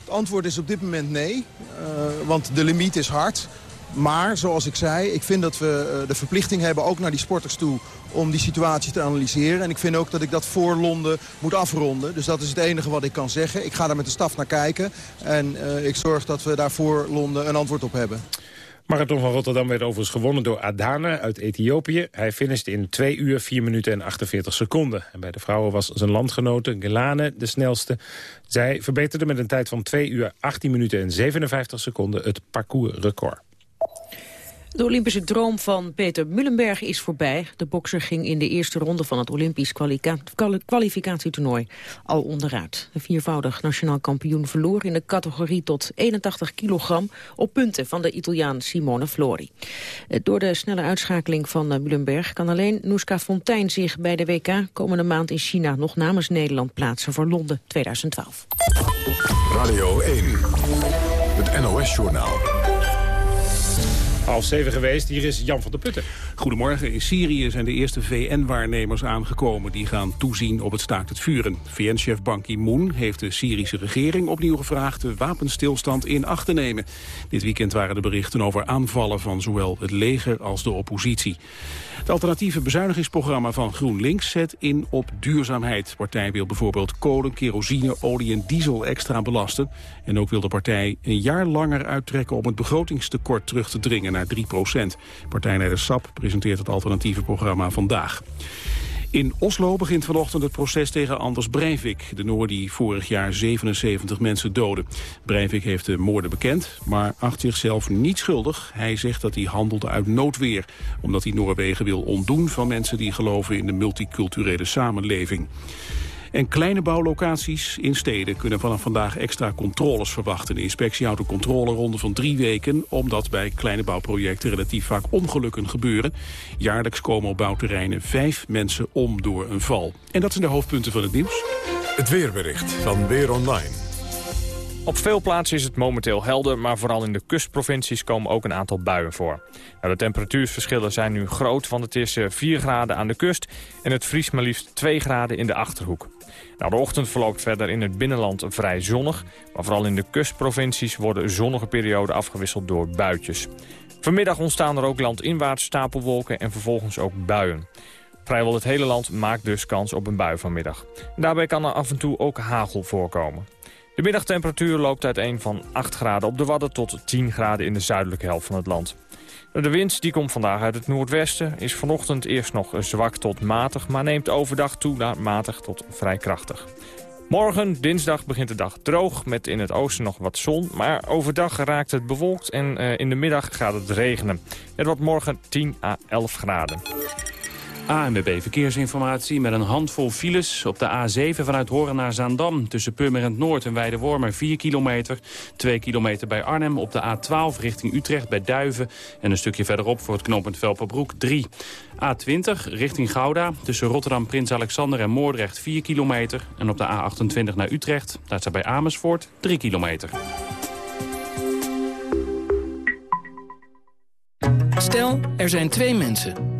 Speaker 27: Het antwoord is op dit moment nee, uh, want de limiet is hard. Maar, zoals ik zei, ik vind dat we uh, de verplichting hebben... ook naar die sporters toe om die situatie te analyseren. En ik vind ook dat ik dat voor Londen moet afronden. Dus dat is het enige wat ik kan zeggen. Ik ga daar met de staf naar kijken. En uh, ik zorg dat we daar voor Londen een antwoord op hebben.
Speaker 3: Marathon van Rotterdam werd overigens gewonnen door Adana uit Ethiopië. Hij finishte in 2 uur, 4 minuten en 48 seconden. En bij de vrouwen was zijn landgenote Gelane de snelste. Zij verbeterde met een tijd van 2 uur, 18 minuten en 57 seconden het parcoursrecord.
Speaker 4: De Olympische droom van Peter Mullenberg is voorbij. De bokser ging in de eerste ronde van het Olympisch kwalificatietoernooi al onderuit. De viervoudig nationaal kampioen verloor in de categorie tot 81 kilogram op punten van de Italiaan Simone Flori. Eh, door de snelle uitschakeling van eh, Mullenberg kan alleen Noeska Fontijn zich bij de WK komende maand in China nog namens Nederland plaatsen voor Londen 2012.
Speaker 2: Radio 1, het NOS-journaal.
Speaker 3: Half zeven geweest, hier is Jan van der Putten.
Speaker 28: Goedemorgen. In Syrië zijn de eerste VN-waarnemers aangekomen. Die gaan toezien op het staakt het vuren. VN-chef Ban Ki-moon heeft de Syrische regering opnieuw gevraagd... de wapenstilstand in acht te nemen. Dit weekend waren de berichten over aanvallen van zowel het leger als de oppositie. Het alternatieve bezuinigingsprogramma van GroenLinks zet in op duurzaamheid. De partij wil bijvoorbeeld kolen, kerosine, olie en diesel extra belasten. En ook wil de partij een jaar langer uittrekken om het begrotingstekort terug te dringen naar 3 procent. Partijleider SAP presenteert het alternatieve programma vandaag. In Oslo begint vanochtend het proces tegen Anders Breivik, de Noor die vorig jaar 77 mensen doodde. Breivik heeft de moorden bekend, maar acht zichzelf niet schuldig. Hij zegt dat hij handelde uit noodweer, omdat hij Noorwegen wil ontdoen van mensen die geloven in de multiculturele samenleving. En kleine bouwlocaties in steden kunnen vanaf vandaag extra controles verwachten. De inspectie houdt een controleronde van drie weken... omdat bij kleine bouwprojecten relatief vaak ongelukken gebeuren. Jaarlijks komen op bouwterreinen vijf mensen om door een val. En dat zijn de hoofdpunten van het nieuws.
Speaker 2: Het weerbericht van Weer Online.
Speaker 29: Op veel plaatsen is het momenteel helder, maar vooral in de kustprovincies komen ook een aantal buien voor. Nou, de temperatuurverschillen zijn nu groot, want het is 4 eh, graden aan de kust en het vriest maar liefst 2 graden in de Achterhoek. Nou, de ochtend verloopt verder in het binnenland vrij zonnig, maar vooral in de kustprovincies worden zonnige perioden afgewisseld door buitjes. Vanmiddag ontstaan er ook landinwaarts stapelwolken en vervolgens ook buien. Vrijwel het hele land maakt dus kans op een bui vanmiddag. daarbij kan er af en toe ook hagel voorkomen. De middagtemperatuur loopt uiteen van 8 graden op de Wadden tot 10 graden in de zuidelijke helft van het land. De wind die komt vandaag uit het noordwesten, is vanochtend eerst nog zwak tot matig, maar neemt overdag toe naar matig tot vrij krachtig. Morgen, dinsdag, begint de dag droog met in het oosten nog wat zon. Maar overdag raakt het bewolkt en uh, in de middag gaat het regenen. Het wordt morgen 10 à 11 graden.
Speaker 30: ANWB Verkeersinformatie met een handvol files op de A7 vanuit Horen naar Zaandam. Tussen Purmerend Noord en Weidewormer 4 kilometer. 2 kilometer bij Arnhem op de A12 richting Utrecht bij Duiven. En een stukje verderop voor het knooppunt Velperbroek 3. A20 richting Gouda tussen Rotterdam, Prins Alexander en Moordrecht 4 kilometer. En op de A28 naar Utrecht, daar staat bij Amersfoort 3 kilometer.
Speaker 31: Stel, er zijn twee mensen...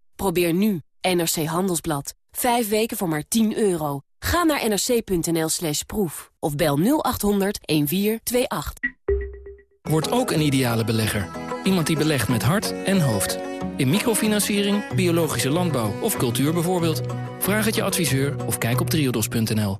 Speaker 32: Probeer nu NRC Handelsblad. Vijf weken voor maar 10 euro. Ga naar nrc.nl slash proef of bel 0800 1428.
Speaker 31: Word ook een ideale belegger. Iemand die belegt met hart en hoofd. In microfinanciering, biologische landbouw of cultuur bijvoorbeeld. Vraag het je adviseur of kijk op triodos.nl.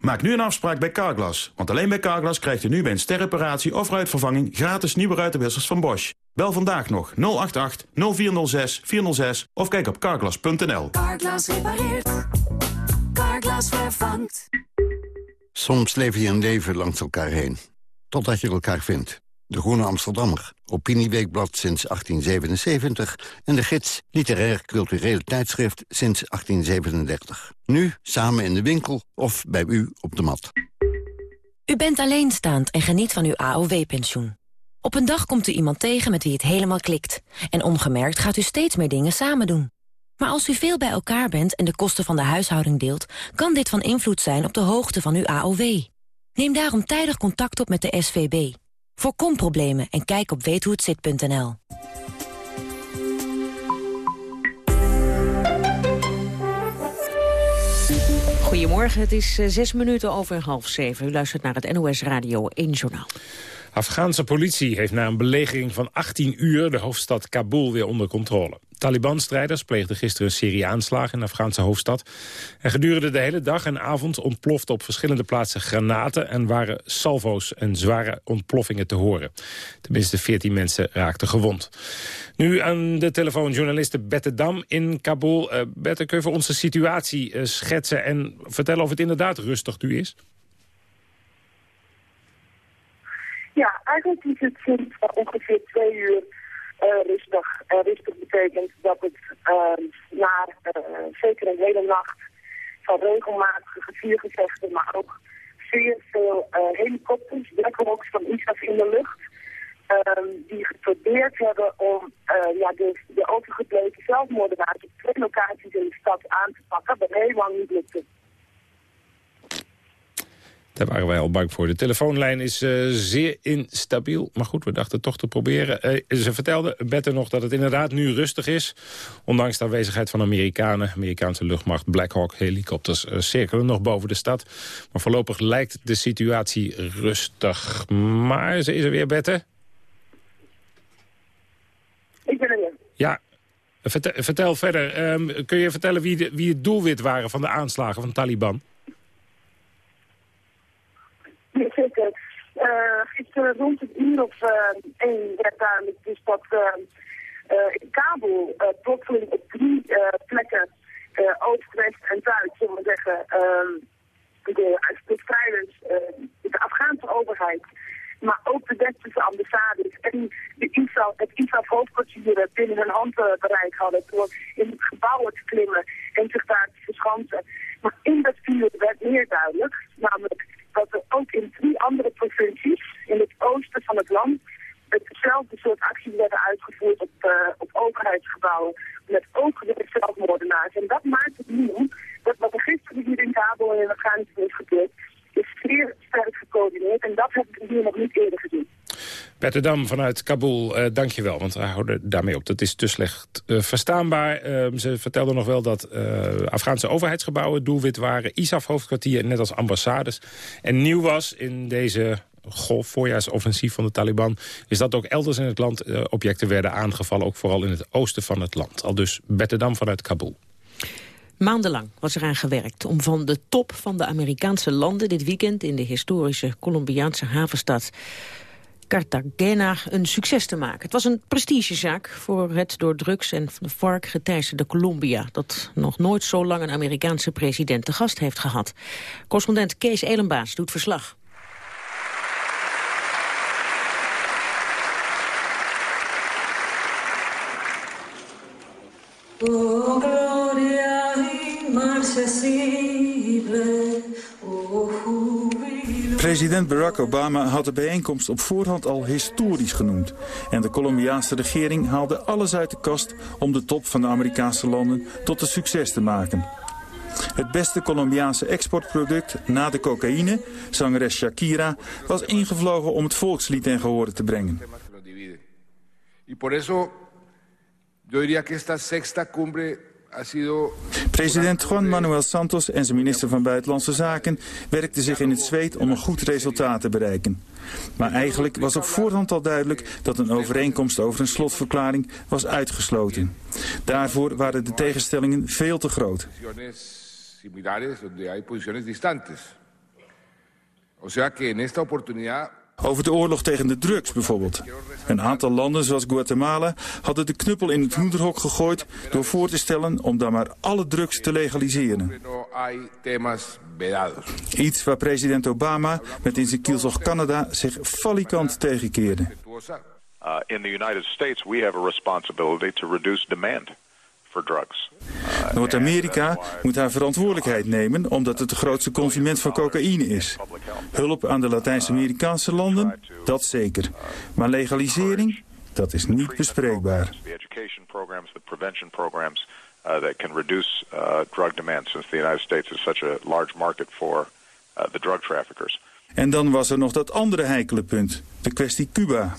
Speaker 33: Maak nu een afspraak bij Carglass. Want alleen bij Carglass krijgt u nu bij een sterreparatie of ruitvervanging... gratis nieuwe ruitenwissers van Bosch. Bel vandaag nog 088 0406 406 of kijk op carglass.nl.
Speaker 34: Carglass repareert. Carglass vervangt.
Speaker 35: Soms leef je een leven langs elkaar heen. Totdat je elkaar vindt. De Groene Amsterdammer, Opinieweekblad sinds 1877... en de gids Literair Cultureel Tijdschrift sinds 1837. Nu samen in de winkel of bij u op de mat.
Speaker 36: U bent alleenstaand en geniet van uw AOW-pensioen. Op een dag komt u iemand tegen met wie het helemaal klikt. En ongemerkt gaat u steeds meer dingen samen doen. Maar als u veel bij elkaar bent en de kosten van de huishouding deelt... kan dit van invloed zijn op de hoogte van uw AOW. Neem daarom tijdig contact op met de SVB. Voorkom problemen en kijk op weethohetzit.nl.
Speaker 4: Goedemorgen, het is eh, zes minuten over half zeven. U luistert naar het NOS Radio 1 Journaal.
Speaker 3: Afghaanse politie heeft na een belegering van 18 uur de hoofdstad Kabul weer onder controle. Taliban-strijders pleegden gisteren een serie aanslagen in de Afghaanse hoofdstad. En gedurende de hele dag en avond ontploften op verschillende plaatsen granaten... en waren salvo's en zware ontploffingen te horen. Tenminste 14 mensen raakten gewond. Nu aan de telefoon journaliste Bette Dam in Kabul. Uh, Bette, kun je voor ons de situatie uh, schetsen en vertellen of het inderdaad rustig nu is?
Speaker 37: Ja, eigenlijk is het sinds ongeveer twee uur uh, rustig. Uh, rustig betekent dat het uh, na zeker een hele nacht van regelmatige geviergevechten, maar ook zeer veel helikopters, Blackhawks van ISAF in de lucht, ehm, die geprobeerd hebben om ja, de, de overgebleven zelfmoordenaars op twee locaties in de stad aan te pakken, wat heel niet lukte.
Speaker 3: Daar waren wij al bang voor. De telefoonlijn is uh, zeer instabiel. Maar goed, we dachten toch te proberen. Uh, ze vertelde Bette nog dat het inderdaad nu rustig is. Ondanks de aanwezigheid van Amerikanen. Amerikaanse luchtmacht Black Hawk helikopters uh, cirkelen nog boven de stad. Maar voorlopig lijkt de situatie rustig. Maar ze is er weer, Bette.
Speaker 37: Ik ben er weer.
Speaker 3: Ja, vertel, vertel verder. Um, kun je vertellen wie, de, wie het doelwit waren van de aanslagen van Taliban?
Speaker 37: Uh, gisteren rond het uur of uh, één werd duidelijk dus dat uh, in Kabul plotseling op drie plekken oost, west en zuid, zullen we zeggen, de, de strijders, de Afghaanse overheid, maar ook de westerse ambassades en de het ISAF-hoofdkwartier binnen hun handbereik hadden door in het gebouwen te klimmen en zich daar te verschansen. Maar in dat vuur werd meer duidelijk, namelijk dat er ook in drie andere provincies in het oosten van het land hetzelfde soort acties werden uitgevoerd op, uh, op overheidsgebouwen met ook weer zelfmoordenaars. En dat maakt het nieuw dat wat er gisteren hier in Kabul en in Afghanistan is gebeurd, is zeer sterk gecoördineerd en dat hebben we hier nog niet eerder gezien.
Speaker 3: Petterdam vanuit Kabul, uh, dankjewel, want we houden daarmee op. Dat is te slecht uh, verstaanbaar. Uh, ze vertelde nog wel dat Afghaanse overheidsgebouwen doelwit waren. ISAF-hoofdkwartier, net als ambassades. En nieuw was in deze golf, voorjaarsoffensief van de Taliban... is dat ook elders in het land objecten werden aangevallen. Ook vooral in het oosten van het land. Al dus Betterdam vanuit Kabul.
Speaker 4: Maandenlang was eraan gewerkt om van de top van de Amerikaanse landen... dit weekend in de historische Colombiaanse havenstad Cartagena een succes te maken. Het was een prestigezaak voor het door drugs en de vark geteisterde Colombia... dat nog nooit zo lang een Amerikaanse president te gast heeft gehad. Correspondent Kees Elenbaas doet verslag. Oh, Gloria
Speaker 38: President Barack Obama had de bijeenkomst op voorhand al historisch genoemd. En de Colombiaanse regering haalde alles uit de kast om de top van de Amerikaanse landen tot een succes te maken. Het beste Colombiaanse exportproduct na de cocaïne, zangeres Shakira, was ingevlogen om het volkslied ten gehore te brengen.
Speaker 39: Y por eso yo diría que esta sexta cumbre
Speaker 38: President Juan Manuel Santos en zijn minister van Buitenlandse Zaken werkten zich in het zweet om een goed resultaat te bereiken. Maar eigenlijk was op voorhand al duidelijk dat een overeenkomst over een slotverklaring was uitgesloten. Daarvoor waren de tegenstellingen veel te groot.
Speaker 39: O sea que en esta oportunidad
Speaker 38: Over de oorlog tegen de drugs bijvoorbeeld. Een aantal landen zoals Guatemala hadden de knuppel in het hoenderhok gegooid... door voor te stellen om dan maar alle drugs te legaliseren. Iets waar president Obama met in zijn kielzog Canada zich falikant tegenkeerde.
Speaker 40: Uh, in the United States, we have a responsibility to reduce demand.
Speaker 38: Noord-Amerika moet haar verantwoordelijkheid nemen omdat het de grootste consument van cocaïne is. Hulp aan de Latijns-Amerikaanse landen, dat zeker. Maar legalisering, dat is niet bespreekbaar.
Speaker 40: Uh, that can reduce drug demand, since the United States is such a large market for the drug traffickers.
Speaker 38: En dan was er nog dat andere heikele punt, de kwestie Cuba.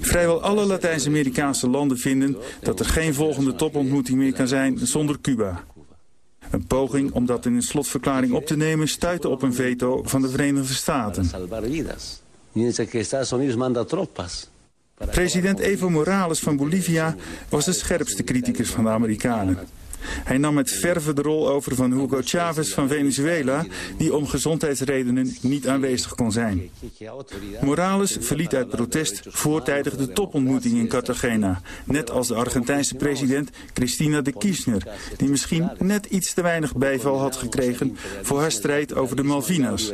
Speaker 38: Vrijwel alle Latijns-Amerikaanse landen vinden dat er geen volgende topontmoeting meer kan zijn zonder Cuba. Een poging om dat in een slotverklaring op te nemen stuitte op een veto van de Verenigde Staten. President Evo Morales van Bolivia was de scherpste criticus van de Amerikanen. Hij nam met verve de rol over van Hugo Chavez van Venezuela... die om gezondheidsredenen niet aanwezig kon zijn. Morales verliet uit protest voortijdig de topontmoeting in Cartagena. Net als de Argentijnse president Cristina de Kirchner... die misschien net iets te weinig bijval had gekregen... voor haar strijd over de Malvinas.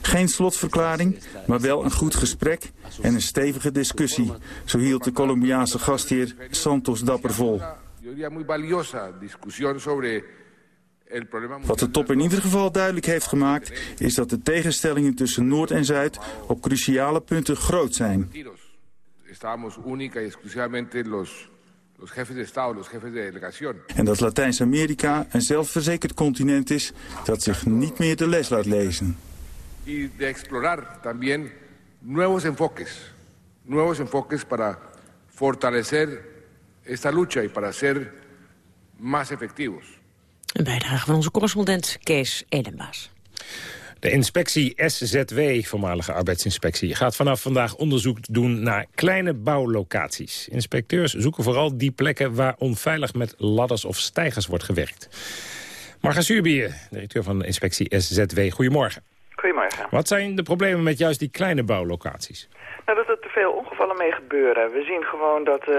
Speaker 38: Geen slotverklaring, maar wel een goed gesprek en een stevige discussie. Zo hield de Colombiaanse gastheer Santos dapper vol.
Speaker 39: yo diría muy valiosa discusión sobre el problema
Speaker 38: Wat de top in ieder geval duidelijk heeft gemaakt... is dat de tegenstellingen tussen Noord en Zuid op cruciale punten groot zijn.
Speaker 39: estábamos única y exclusivamente los, los jefes de Estado, los jefes de delegación.
Speaker 38: En dat Latijns-Amerika een zelfverzekerd continent is... dat zich niet meer de les laat lezen.
Speaker 39: y de explorar también nuevos enfoques, nuevos enfoques para fortalecer esta lucha y para ser más efectivos.
Speaker 4: Een bijdrage van onze correspondent Kees Edenbaas.
Speaker 3: De inspectie SZW, voormalige arbeidsinspectie, gaat vanaf vandaag onderzoek doen naar kleine bouwlocaties. Inspecteurs zoeken vooral die plekken waar onveilig met ladders of stijgers wordt gewerkt. Marga Suurbier, directeur van de inspectie SZW, goedemorgen.
Speaker 41: Goedemorgen.
Speaker 3: Wat zijn de problemen met juist die kleine bouwlocaties?
Speaker 41: Nou, dat er te veel ongevallen mee gebeuren. We zien gewoon dat eh,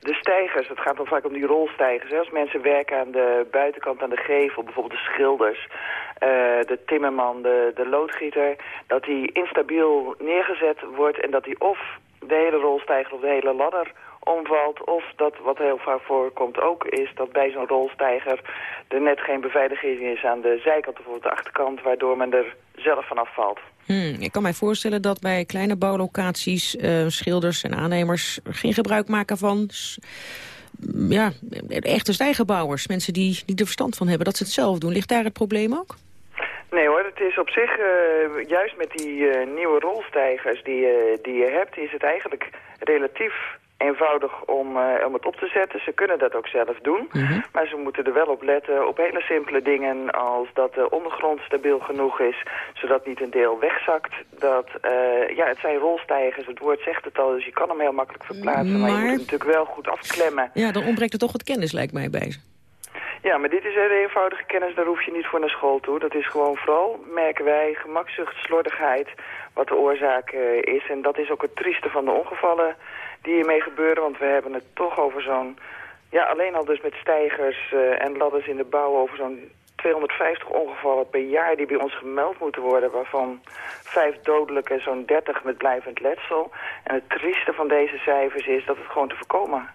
Speaker 41: de stijgers, het gaat dan vaak om die rolstijgers. Hè, als mensen werken aan de buitenkant, aan de gevel, bijvoorbeeld de schilders, eh, de timmerman, de, de loodgieter, dat die instabiel neergezet wordt en dat die of de hele rolstijger of de hele ladder omvalt. Of dat, wat heel vaak voorkomt ook, is dat bij zo'n rolstijger er net geen beveiliging is aan de zijkant of op de achterkant, waardoor men er zelf vanaf valt.
Speaker 4: Hmm, ik kan mij voorstellen dat bij kleine bouwlocaties eh, schilders en aannemers geen gebruik maken van s- ja, echte stijgerbouwers. Mensen die niet er verstand van hebben dat ze het zelf doen. Ligt daar het probleem ook?
Speaker 41: Nee hoor, het is op zich, eh, juist met die eh, nieuwe rolstijgers die, die je hebt, is het eigenlijk relatief eenvoudig om, eh, om het op te zetten. Ze kunnen dat ook zelf doen, maar ze moeten er wel op letten op hele simpele dingen als dat de ondergrond stabiel genoeg is, zodat niet een deel wegzakt. Dat, eh, ja, het zijn rolstijgers, het woord zegt het al, dus je kan hem heel makkelijk verplaatsen, maar, je moet hem natuurlijk wel goed afklemmen.
Speaker 4: Ja, dan ontbreekt er toch wat kennis, lijkt mij, bij ze.
Speaker 41: Ja, maar dit is hele eenvoudige kennis, daar hoef je niet voor naar school toe. Dat is gewoon vooral, merken wij, gemakzucht, slordigheid, wat de oorzaak eh, is. En dat is ook het trieste van de ongevallen die hiermee gebeuren, want we hebben het toch over zo'n... Ja, alleen al dus met stijgers eh, en ladders in de bouw over zo'n 250 ongevallen per jaar die bij ons gemeld moeten worden, waarvan vijf dodelijk en zo'n 30 met blijvend letsel. En het trieste van deze cijfers is dat het gewoon te voorkomen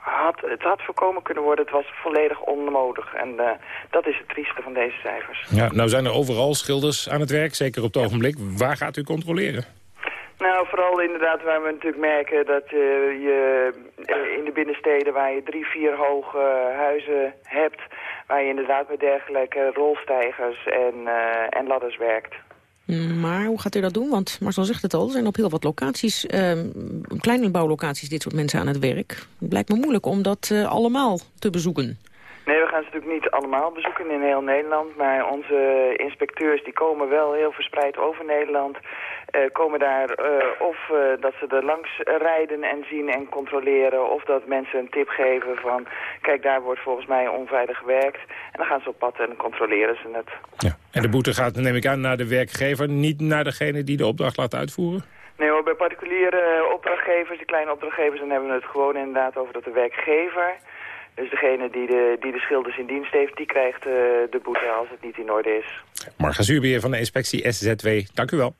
Speaker 41: had, het had voorkomen kunnen worden. Het was volledig onnodig. En uh, dat is het trieste van deze cijfers.
Speaker 3: Ja, nou zijn er overal schilders aan het werk, zeker op het ogenblik. Waar gaat u controleren?
Speaker 41: Nou, vooral inderdaad waar we natuurlijk merken dat uh, je uh, in de binnensteden waar je drie, vier hoge huizen hebt... waar je inderdaad met dergelijke rolstijgers en, en ladders werkt.
Speaker 4: Maar hoe gaat u dat doen? Want Marcel zegt het al, er zijn op heel wat locaties, uh, kleine bouwlocaties, dit soort mensen aan het werk. Het blijkt me moeilijk om dat allemaal te bezoeken.
Speaker 41: Nee, we gaan ze natuurlijk niet allemaal bezoeken in heel Nederland. Maar onze inspecteurs die komen wel heel verspreid over Nederland. Uh, komen daar uh, of uh, dat ze er langs rijden en zien en controleren... of dat mensen een tip geven van... kijk, daar wordt volgens mij onveilig gewerkt. En dan gaan ze op pad en controleren ze het.
Speaker 3: Ja. En de boete gaat, neem ik aan, naar de werkgever... niet naar degene die de opdracht laat uitvoeren?
Speaker 41: Nee hoor, bij particuliere opdrachtgevers, de kleine opdrachtgevers... dan hebben we het gewoon inderdaad over dat de werkgever... Dus degene die de, die de schilders in dienst heeft, die krijgt uh, de boete als het niet in orde is.
Speaker 3: Marga Zuurbeer van de inspectie SZW, dank u wel.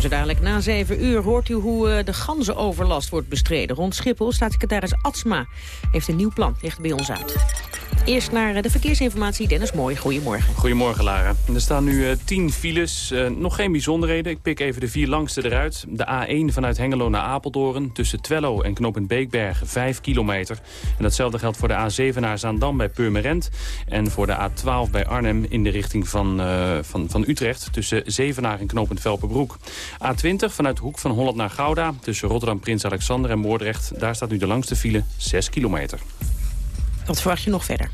Speaker 4: Zo dadelijk na zeven uur hoort u hoe uh, de ganzenoverlast wordt bestreden. Rond Schiphol, staatssecretaris Atsma heeft een nieuw plan, ligt bij ons uit. Eerst naar de verkeersinformatie. Dennis Mooi, goedemorgen.
Speaker 30: Goedemorgen, Lara. Er staan nu uh, tien files. Uh, nog geen bijzonderheden. Ik pik even de vier langste eruit. De A1 vanuit Hengelo naar Apeldoorn. Tussen Twello en Knoopend Beekberg, 5 kilometer. En datzelfde geldt voor de A7 naar Zaandam bij Purmerend. En voor de A12 bij Arnhem in de richting van, van, van Utrecht. Tussen Zevenaar en Knoopend Velpenbroek. A20 vanuit Hoek van Holland naar Gouda. Tussen Rotterdam, Prins Alexander en Moordrecht. Daar staat nu de langste file, 6 kilometer.
Speaker 4: Wat verwacht je nog verder?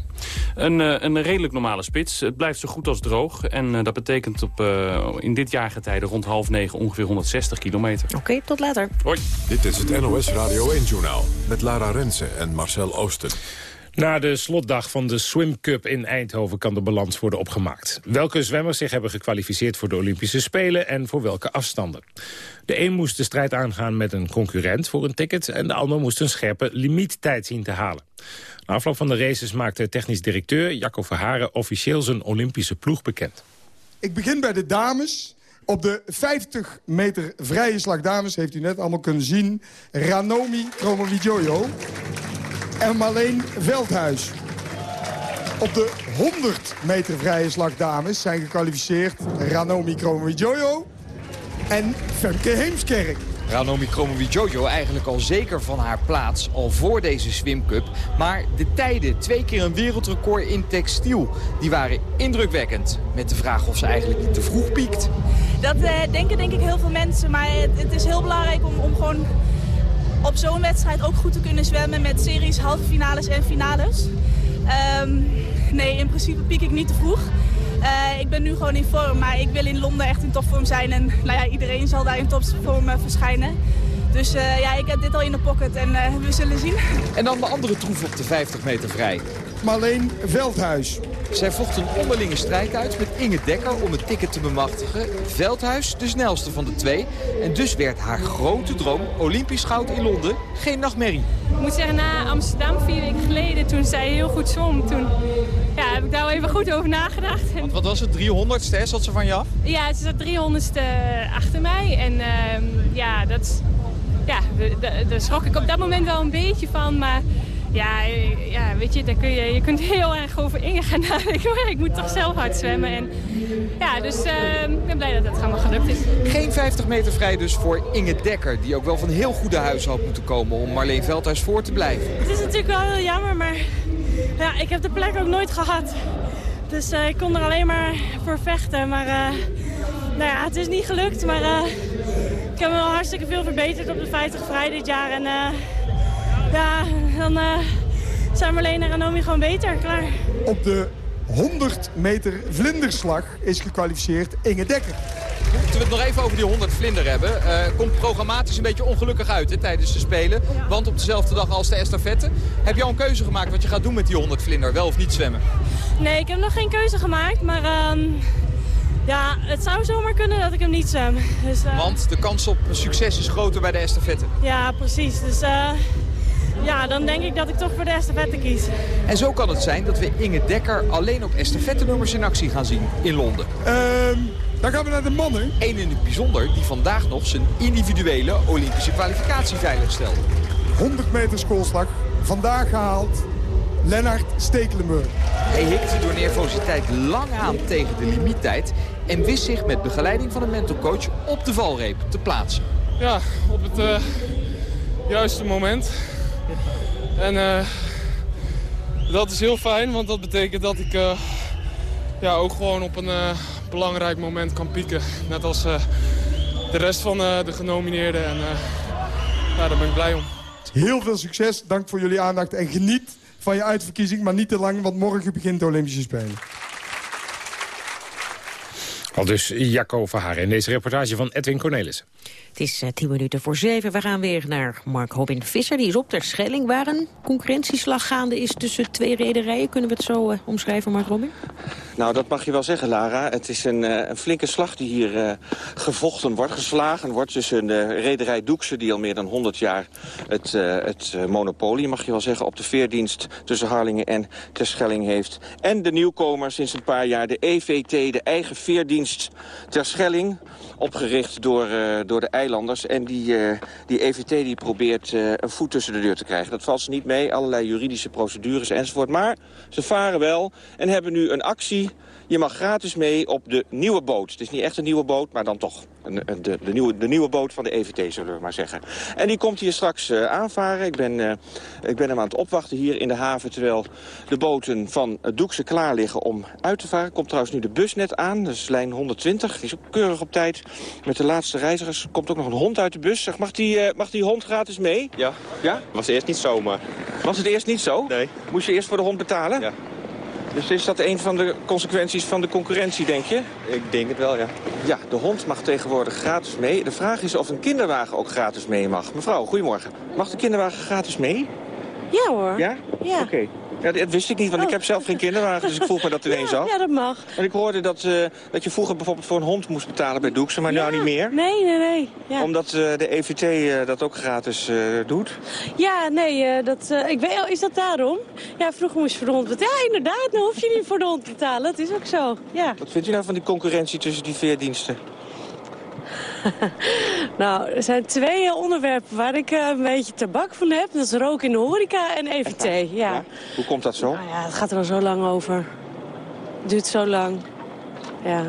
Speaker 30: Een, uh, een redelijk normale spits. Het blijft zo goed als droog. En uh, dat betekent op, uh, in dit jaargetijde rond half negen ongeveer 160 kilometer.
Speaker 4: Oké, okay, tot later.
Speaker 30: Hoi.
Speaker 2: Dit is het NOS Radio 1-journaal met Lara Rensen en Marcel Oosten.
Speaker 3: Na de slotdag van de Swim Cup in Eindhoven kan de balans worden opgemaakt. Welke zwemmers zich hebben gekwalificeerd voor de Olympische Spelen en voor welke afstanden. De een moest de strijd aangaan met een concurrent voor een ticket... en de ander moest een scherpe limiettijd zien te halen. Na afloop van de races maakte technisch directeur Jacco Verharen... officieel zijn Olympische ploeg bekend.
Speaker 42: Ik begin bij de dames. Op de 50 meter vrije slag dames heeft u net allemaal kunnen zien... Ranomi Kromowidjojo en Marleen Veldhuis. Op de 100 meter vrije slag dames zijn gekwalificeerd Ranomi Kromowidjojo en Femke Heemskerk.
Speaker 43: Ranomi Kromowidjojo eigenlijk al zeker van haar plaats, al voor deze Swim Cup. Maar de tijden, twee keer een wereldrecord in textiel, die waren indrukwekkend. Met de vraag of ze eigenlijk niet te vroeg piekt.
Speaker 44: Dat uh, denken denk ik heel veel mensen, maar het, het is heel belangrijk om, om gewoon op zo'n wedstrijd ook goed te kunnen zwemmen met series, halve finales en finales. Um, nee, in principe piek ik niet te vroeg. Uh, ik ben nu gewoon in vorm, maar ik wil in Londen echt in topvorm zijn. En nou ja, iedereen zal daar in topvorm uh, verschijnen. Dus uh, ja, ik heb dit al in de pocket en we zullen zien.
Speaker 43: En dan de andere troef op de 50 meter vrij.
Speaker 42: Marleen Veldhuis.
Speaker 43: Zij vocht een onderlinge strijd uit met Inge Dekker om het ticket te bemachtigen. Veldhuis de snelste van de twee. En dus werd haar grote droom, Olympisch goud in Londen, geen nachtmerrie.
Speaker 45: Ik moet zeggen, na Amsterdam vier weken geleden, toen zij heel goed zwom, toen ja, heb ik daar wel even goed over nagedacht.
Speaker 43: Want wat was het, 300ste, hè? zat ze van je af?
Speaker 45: Ja, ze zat 300ste achter mij. En uh, ja, dat, ja, daar schrok ik op dat moment wel een beetje van, maar... Ja, ja, weet je, daar kun je, je kunt heel erg over Inge gaan nadenken. Maar ik moet toch zelf hard zwemmen. En, ja, dus uh, ik ben blij dat het allemaal gelukt is.
Speaker 43: Geen 50 meter vrij dus voor Inge Dekker. Die ook wel van heel goede huis had moeten komen om Marleen Veldhuis voor te blijven.
Speaker 45: Het is natuurlijk wel heel jammer, maar ja, ik heb de plek ook nooit gehad. Dus uh, ik kon er alleen maar voor vechten. Maar uh, nou ja, het is niet gelukt. Maar ik heb me wel hartstikke veel verbeterd op de 50 vrij dit jaar. En ja, dan uh, zijn Marleen en Ranomi gewoon beter. Klaar.
Speaker 42: Op de 100 meter vlinderslag is gekwalificeerd Inge Dekker.
Speaker 43: Moeten we het nog even over die 100 vlinder hebben. Uh, komt programmatisch een beetje ongelukkig uit hè, tijdens de Spelen. Ja. Want op dezelfde dag als de estafette. Heb je al een keuze gemaakt wat je gaat doen met die 100 vlinder? Wel of niet zwemmen?
Speaker 45: Nee, ik heb nog geen keuze gemaakt. Maar uh, ja, het zou zomaar kunnen dat ik hem niet zwem. Dus, uh...
Speaker 43: Want de kans op succes is groter bij de estafette.
Speaker 45: Ja, precies. Dus ja, dan denk ik dat ik toch voor de estafette kies.
Speaker 43: En zo kan het zijn dat we Inge Dekker alleen op estafette-nummers in actie gaan zien in Londen.
Speaker 42: Um, dan gaan we naar de mannen.
Speaker 43: Eén in het bijzonder die vandaag nog zijn individuele Olympische kwalificatie veiligstelde.
Speaker 42: 100 meter schoolslag. Vandaag gehaald Lennart Stekelenburg.
Speaker 43: Hij hikte door nervositeit lang aan tegen de limiettijd... en wist zich met begeleiding van een mentorcoach op de valreep te plaatsen.
Speaker 46: Ja, op het uh, juiste moment. En uh, dat is heel fijn, want dat betekent dat ik uh, ja, ook gewoon op een belangrijk moment kan pieken. Net als de rest van de genomineerden. En ja, daar ben ik blij om.
Speaker 42: Heel veel succes, dank voor jullie aandacht en geniet van je uitverkiezing, maar niet te lang, want morgen begint de Olympische Spelen.
Speaker 3: Al dus Jacco Verharen in deze reportage van Edwin Cornelis.
Speaker 4: Het is uh, tien minuten voor zeven. We gaan weer naar Mark Robin Visser. Die is op ter Schelling waar een concurrentieslag gaande is tussen twee rederijen. Kunnen we het zo uh, omschrijven, Mark Robin?
Speaker 13: Nou, dat mag je wel zeggen, Lara. Het is een, uh, een flinke slag die hier gevochten wordt, geslagen wordt... tussen de rederij Doekse, die al meer dan 100 jaar het, het monopolie... mag je wel zeggen, op de veerdienst tussen Harlingen en Terschelling heeft. En de nieuwkomer sinds een paar jaar, de EVT, de eigen veerdienst Terschelling... opgericht door, door de En die, uh, die EVT die probeert uh, een voet tussen de deur te krijgen. Dat valt ze niet mee, allerlei juridische procedures enzovoort. Maar ze varen wel en hebben nu een actie je mag gratis mee op de nieuwe boot. Het is niet echt een nieuwe boot, maar dan toch. De, de, de, nieuwe, de nieuwe boot van de EVT, zullen we maar zeggen. En die komt hier straks uh, aanvaren. Ik ben, uh, ik ben hem aan het opwachten hier in de haven... terwijl de boten van het Doekse klaar liggen om uit te varen. Komt trouwens nu de bus net aan, dat is lijn 120. Die is ook keurig op tijd. Met de laatste reizigers komt ook nog een hond uit de bus. Zeg, mag, die, uh, mag die hond gratis mee?
Speaker 47: Ja.
Speaker 13: Ja?
Speaker 47: Was eerst niet zo, maar...
Speaker 13: Was het eerst niet zo?
Speaker 47: Nee.
Speaker 13: Moest je eerst voor de hond betalen?
Speaker 47: Ja.
Speaker 13: Dus is dat een van de consequenties van de concurrentie, denk je?
Speaker 47: Ik denk het wel, ja.
Speaker 13: Ja, de hond mag tegenwoordig gratis mee. De vraag is of een kinderwagen ook gratis mee mag. Mevrouw, goedemorgen. Mag de kinderwagen gratis mee?
Speaker 48: Ja hoor.
Speaker 13: Ja?
Speaker 48: Ja.
Speaker 13: Oké. Okay. Ja, dat wist ik niet, want oh. ik heb zelf geen kinderwagen, dus ik vroeg me dat ineens
Speaker 48: ja,
Speaker 13: af.
Speaker 48: Ja, dat mag.
Speaker 13: En ik hoorde dat, uh, dat je vroeger bijvoorbeeld voor een hond moest betalen bij Doekse, maar
Speaker 48: ja.
Speaker 13: nou niet meer.
Speaker 48: Nee, nee, nee. Ja.
Speaker 13: Omdat uh, de EVT uh, dat ook gratis doet.
Speaker 48: Ja, nee, dat, ik weet, is dat daarom? Ja, vroeger moest je voor de hond betalen. Ja, inderdaad, dan hoef je niet voor de hond te betalen. Dat is ook zo, ja.
Speaker 13: Wat vindt u nou van die concurrentie tussen die veerdiensten?
Speaker 48: nou, er zijn twee onderwerpen waar ik uh, een beetje tabak van heb. Dat is rook in de horeca en EVT. Ja. ja.
Speaker 13: Hoe komt dat zo?
Speaker 48: Nou ja, het gaat er al zo lang over. Het duurt zo lang. Ja.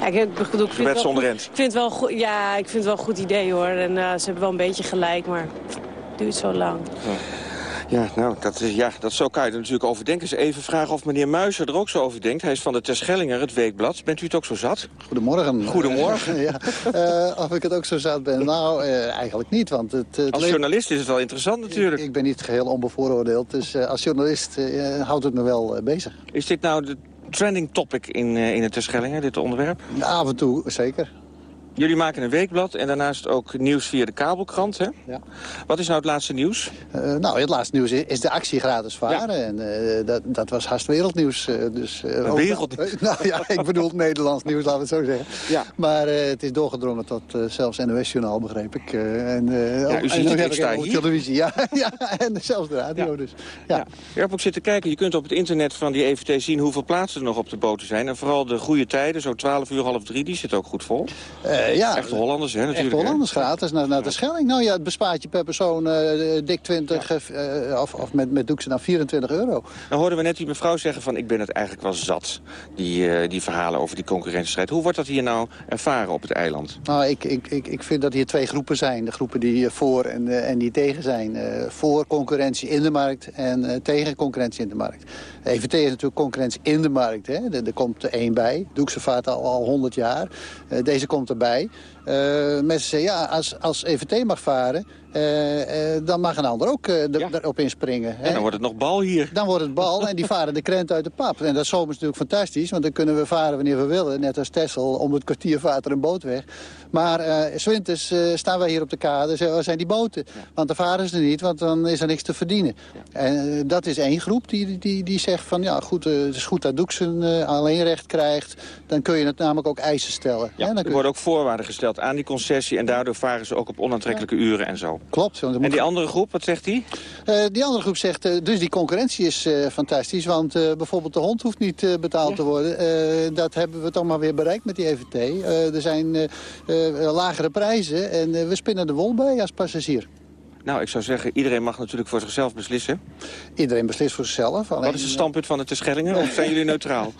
Speaker 48: Ja, ik, ik, bedoel, ik
Speaker 13: vind,
Speaker 48: wel ik vind het wel goed, ja, ik vind het wel een goed idee hoor. En uh, ze hebben wel een beetje gelijk, maar het duurt zo lang.
Speaker 13: Ja. Ja, nou, dat, is, ja, dat zo kan je er natuurlijk over denken. Dus even vragen of meneer Muizer er ook zo over denkt. Hij is van de Terschellinger, het Weekblad. Bent u het ook zo zat?
Speaker 49: Goedemorgen.
Speaker 13: Goedemorgen.
Speaker 49: ja. uh, of ik het ook zo zat ben? Nou, uh, eigenlijk niet. Want het, het
Speaker 13: als journalist is het wel interessant natuurlijk.
Speaker 49: Ik, ik ben niet geheel onbevooroordeeld. Dus uh, als journalist houdt het me wel bezig.
Speaker 13: Is dit nou de trending topic in, in het Terschellinger, dit onderwerp?
Speaker 49: Af en toe, zeker.
Speaker 13: Jullie maken een weekblad en daarnaast ook nieuws via de kabelkrant, hè?
Speaker 49: Ja.
Speaker 13: Wat is nou het laatste nieuws?
Speaker 49: Uh, nou, het laatste nieuws is, de actie gratis varen. Ja. En uh, dat, dat was haast wereldnieuws. Uh, dus,
Speaker 13: wereldnieuws?
Speaker 49: nou ja, ik bedoel Nederlands nieuws, laten we het zo zeggen.
Speaker 13: Ja.
Speaker 49: Maar het is doorgedrongen tot zelfs NOS-journaal, begreep ik. en,
Speaker 13: ja, u ziet
Speaker 49: en
Speaker 13: ik sta hier.
Speaker 49: televisie, ja, ja. En zelfs de radio,
Speaker 13: ja.
Speaker 49: dus. Ja.
Speaker 13: Ja. Je hebt ook zitten kijken. Je kunt op het internet van die EVT zien hoeveel plaatsen er nog op de boten zijn. En vooral de goede tijden, zo 12 uur, half drie, die zit ook goed vol.
Speaker 49: ja.
Speaker 13: Echte Hollanders. Hè, natuurlijk,
Speaker 49: Echt Hollanders gratis naar, naar de Schelling. Nou ja, het bespaart je per persoon uh, dik 20 ja. uh, of, of met, met doekse dan 24 euro.
Speaker 13: Nou hoorden we net die mevrouw zeggen van ik ben het eigenlijk wel zat. Die, die verhalen over die concurrentiestrijd. Hoe wordt dat hier nou ervaren op het eiland?
Speaker 49: Nou, ik, ik, ik, ik vind dat hier twee groepen zijn. De groepen die voor en, en die tegen zijn. voor concurrentie in de markt en tegen concurrentie in de markt. EVT is natuurlijk concurrentie in de markt. Hè. Er, er komt er één bij. Doekse vaart al, al 100 jaar. deze komt erbij. Uh, mensen zeggen, ja, als, als EVT mag varen, uh, uh, dan mag een ander ook ja. erop inspringen.
Speaker 13: Ja, dan wordt het nog bal hier.
Speaker 49: Dan wordt het bal en die varen de krent uit de pap. En dat is zomers natuurlijk fantastisch, want dan kunnen we varen wanneer we willen. Net als Texel, om het kwartier vaart er een boot weg. Maar uh, zwinters staan wij hier op de kade en zeggen, waar zijn die boten? Ja. Want dan varen ze er niet, want dan is er niks te verdienen. Ja. En dat is één groep die, die, die zegt van, ja goed, het is goed dat Doeksen alleen recht krijgt. Dan kun je het namelijk ook eisen stellen.
Speaker 13: Ja,
Speaker 49: dan
Speaker 13: er worden ook voorwaarden gesteld aan die concessie... en daardoor varen ze ook op onaantrekkelijke uren en zo.
Speaker 49: Klopt.
Speaker 13: En die andere groep, wat zegt die?
Speaker 49: Uh, die andere groep zegt, uh, dus die concurrentie is uh, fantastisch... want bijvoorbeeld de hond hoeft niet betaald ja. te worden. dat hebben we toch maar weer bereikt met die EVT. er zijn lagere prijzen en we spinnen de wol bij als passagier.
Speaker 13: Nou, ik zou zeggen, iedereen mag natuurlijk voor zichzelf beslissen.
Speaker 49: Iedereen beslist voor zichzelf. Alleen...
Speaker 13: Wat is het standpunt van de Terschellingen? Of zijn jullie neutraal?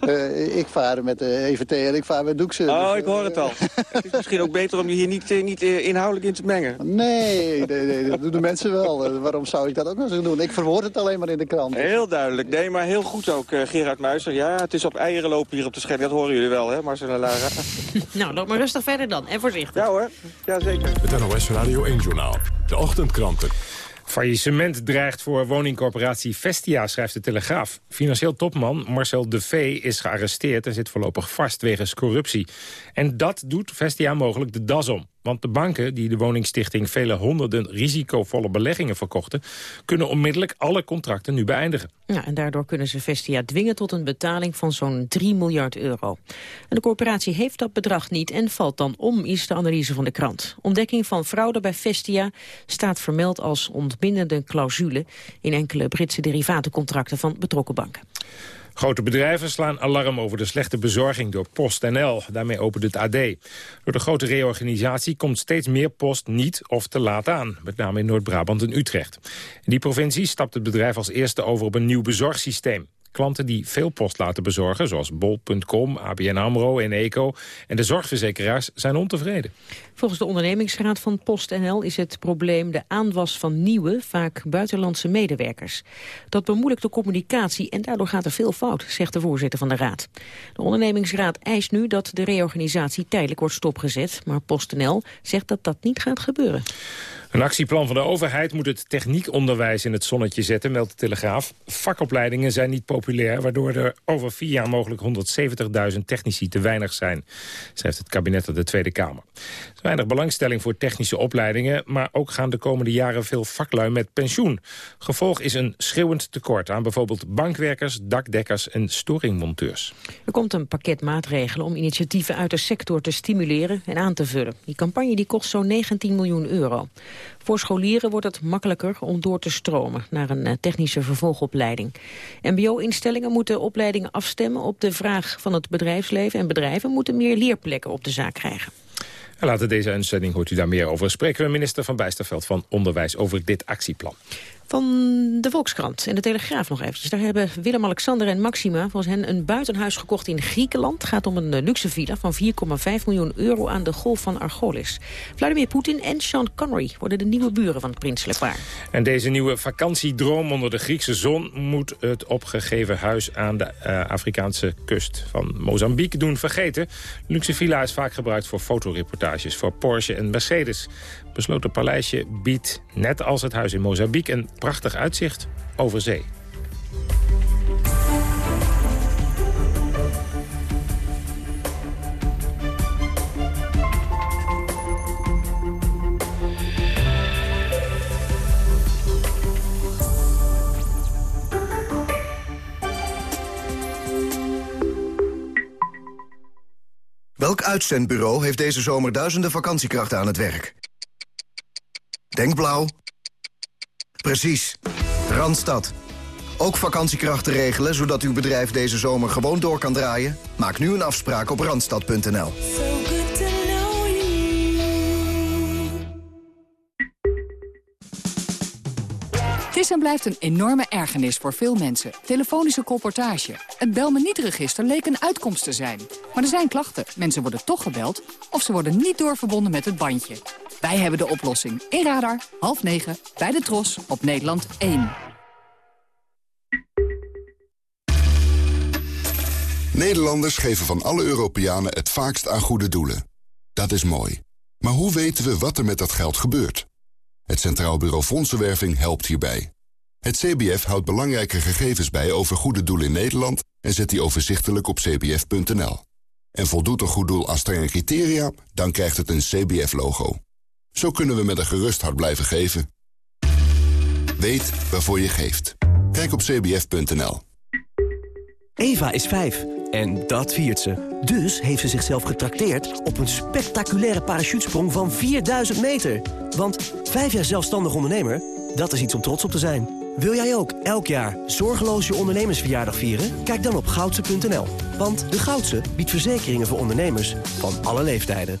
Speaker 49: Uh, ik vaar met de EVT en ik vaar met Doekse.
Speaker 13: Oh, dus, ik hoor het al. het is misschien ook beter om je hier niet, niet inhoudelijk in te mengen.
Speaker 49: Nee, nee, nee, dat doen de mensen wel. waarom zou ik dat ook nog eens doen? Ik verwoord het alleen maar in de krant.
Speaker 13: Heel duidelijk. Nee, maar heel goed ook, Gerard Muizer. Ja, het is op eieren lopen hier op de Schelling. Dat horen jullie wel, hè, Marcel en Lara?
Speaker 4: nou, loop maar rustig verder dan. En voorzichtig.
Speaker 13: Ja hoor, ja zeker.
Speaker 2: Het NOS Radio 1-journaal. De ochtendkranten.
Speaker 3: Faillissement dreigt voor woningcorporatie Vestia, schrijft de Telegraaf. Financieel topman Marcel de V is gearresteerd en zit voorlopig vast wegens corruptie. En dat doet Vestia mogelijk de das om. Want de banken die de woningstichting vele honderden risicovolle beleggingen verkochten... kunnen onmiddellijk alle contracten nu beëindigen.
Speaker 4: Ja, en daardoor kunnen ze Vestia dwingen tot een betaling van zo'n 3 miljard euro. En de corporatie heeft dat bedrag niet en valt dan om, is de analyse van de krant. Ontdekking van fraude bij Vestia staat vermeld als ontbindende clausule... in enkele Britse derivatencontracten van betrokken banken.
Speaker 3: Grote bedrijven slaan alarm over de slechte bezorging door PostNL. Daarmee opent het AD. Door de grote reorganisatie komt steeds meer post niet of te laat aan. Met name in Noord-Brabant en Utrecht. In die provincie stapt het bedrijf als eerste over op een nieuw bezorgsysteem. Klanten die veel post laten bezorgen, zoals bol.com, ABN AMRO en ECO... en de zorgverzekeraars zijn ontevreden.
Speaker 4: Volgens de ondernemingsraad van PostNL is het probleem de aanwas van nieuwe, vaak buitenlandse medewerkers. Dat bemoeilijkt de communicatie en daardoor gaat er veel fout, zegt de voorzitter van de raad. De ondernemingsraad eist nu dat de reorganisatie tijdelijk wordt stopgezet, maar PostNL zegt dat dat niet gaat gebeuren.
Speaker 3: Een actieplan van de overheid moet het techniekonderwijs in het zonnetje zetten, meldt de Telegraaf. Vakopleidingen zijn niet populair, waardoor er over vier jaar mogelijk 170.000 technici te weinig zijn, schrijft het kabinet aan de Tweede Kamer. Er is weinig belangstelling voor technische opleidingen, maar ook gaan de komende jaren veel vaklui met pensioen. Gevolg is een schreeuwend tekort aan bijvoorbeeld bankwerkers, dakdekkers en storingmonteurs.
Speaker 4: Er komt een pakket maatregelen om initiatieven uit de sector te stimuleren en aan te vullen. Die campagne die kost zo'n 19 miljoen euro. Voor scholieren wordt het makkelijker om door te stromen naar een eh, technische vervolgopleiding. MBO-instellingen moeten opleidingen afstemmen op de vraag van het bedrijfsleven en bedrijven moeten meer leerplekken op de zaak krijgen.
Speaker 3: En later deze uitzending hoort u daar meer over. Spreken we minister van Bijsterveld van Onderwijs over dit actieplan.
Speaker 4: Van de Volkskrant en de Telegraaf nog eventjes. Daar hebben Willem-Alexander en Maxima volgens hen een buitenhuis gekocht in Griekenland. Het gaat om een eh, luxe villa van 4,5 miljoen euro aan de golf van Argolis. Vladimir Poetin en Sean Connery worden de nieuwe buren van het prinselijk paar.
Speaker 3: En deze nieuwe vakantiedroom onder de Griekse zon... moet het opgegeven huis aan de uh, Afrikaanse kust van Mozambique doen vergeten. Luxe villa is vaak gebruikt voor fotoreportages voor Porsche en Mercedes besloten paleisje biedt, net als het huis in Mozambique... een prachtig uitzicht over zee.
Speaker 50: Welk uitzendbureau heeft deze zomer duizenden vakantiekrachten aan het werk? Denk blauw. Precies. Randstad. Ook vakantiekrachten regelen, zodat uw bedrijf deze zomer gewoon door kan draaien? Maak nu een afspraak op randstad.nl.
Speaker 51: Het is en blijft een enorme ergernis voor veel mensen. Telefonische colportage. Het bel me niet register leek een uitkomst te zijn. Maar er zijn klachten. Mensen worden toch gebeld of ze worden niet doorverbonden met het bandje. Wij hebben de oplossing. In Radar, half negen, bij de Tros, op Nederland 1.
Speaker 52: Nederlanders geven van alle Europeanen het vaakst aan goede doelen. Dat is mooi. Maar hoe weten we wat er met dat geld gebeurt? Het Centraal Bureau Fondsenwerving helpt hierbij. Het CBF houdt belangrijke gegevens bij over goede doelen in Nederland... en zet die overzichtelijk op cbf.nl. En voldoet een goed doel aan strenge criteria, dan krijgt het een CBF-logo. Zo kunnen we met een gerust hart blijven geven. Weet waarvoor je geeft. Kijk op cbf.nl.
Speaker 53: Eva is vijf en dat viert ze. Dus heeft ze zichzelf getrakteerd op een spectaculaire parachutesprong van 4000 meter. Want vijf jaar zelfstandig ondernemer, dat is iets om trots op te zijn. Wil jij ook elk jaar zorgeloos je ondernemersverjaardag vieren? Kijk dan op goudse.nl. Want de Goudse biedt verzekeringen voor ondernemers van alle leeftijden.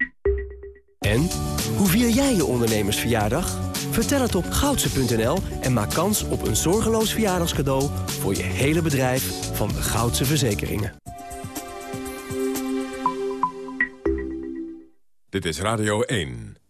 Speaker 53: En? Hoe vier jij je ondernemersverjaardag? Vertel het op goudse.nl en maak kans op een zorgeloos verjaardagscadeau... voor je hele bedrijf van de Goudse Verzekeringen.
Speaker 2: Dit is Radio 1.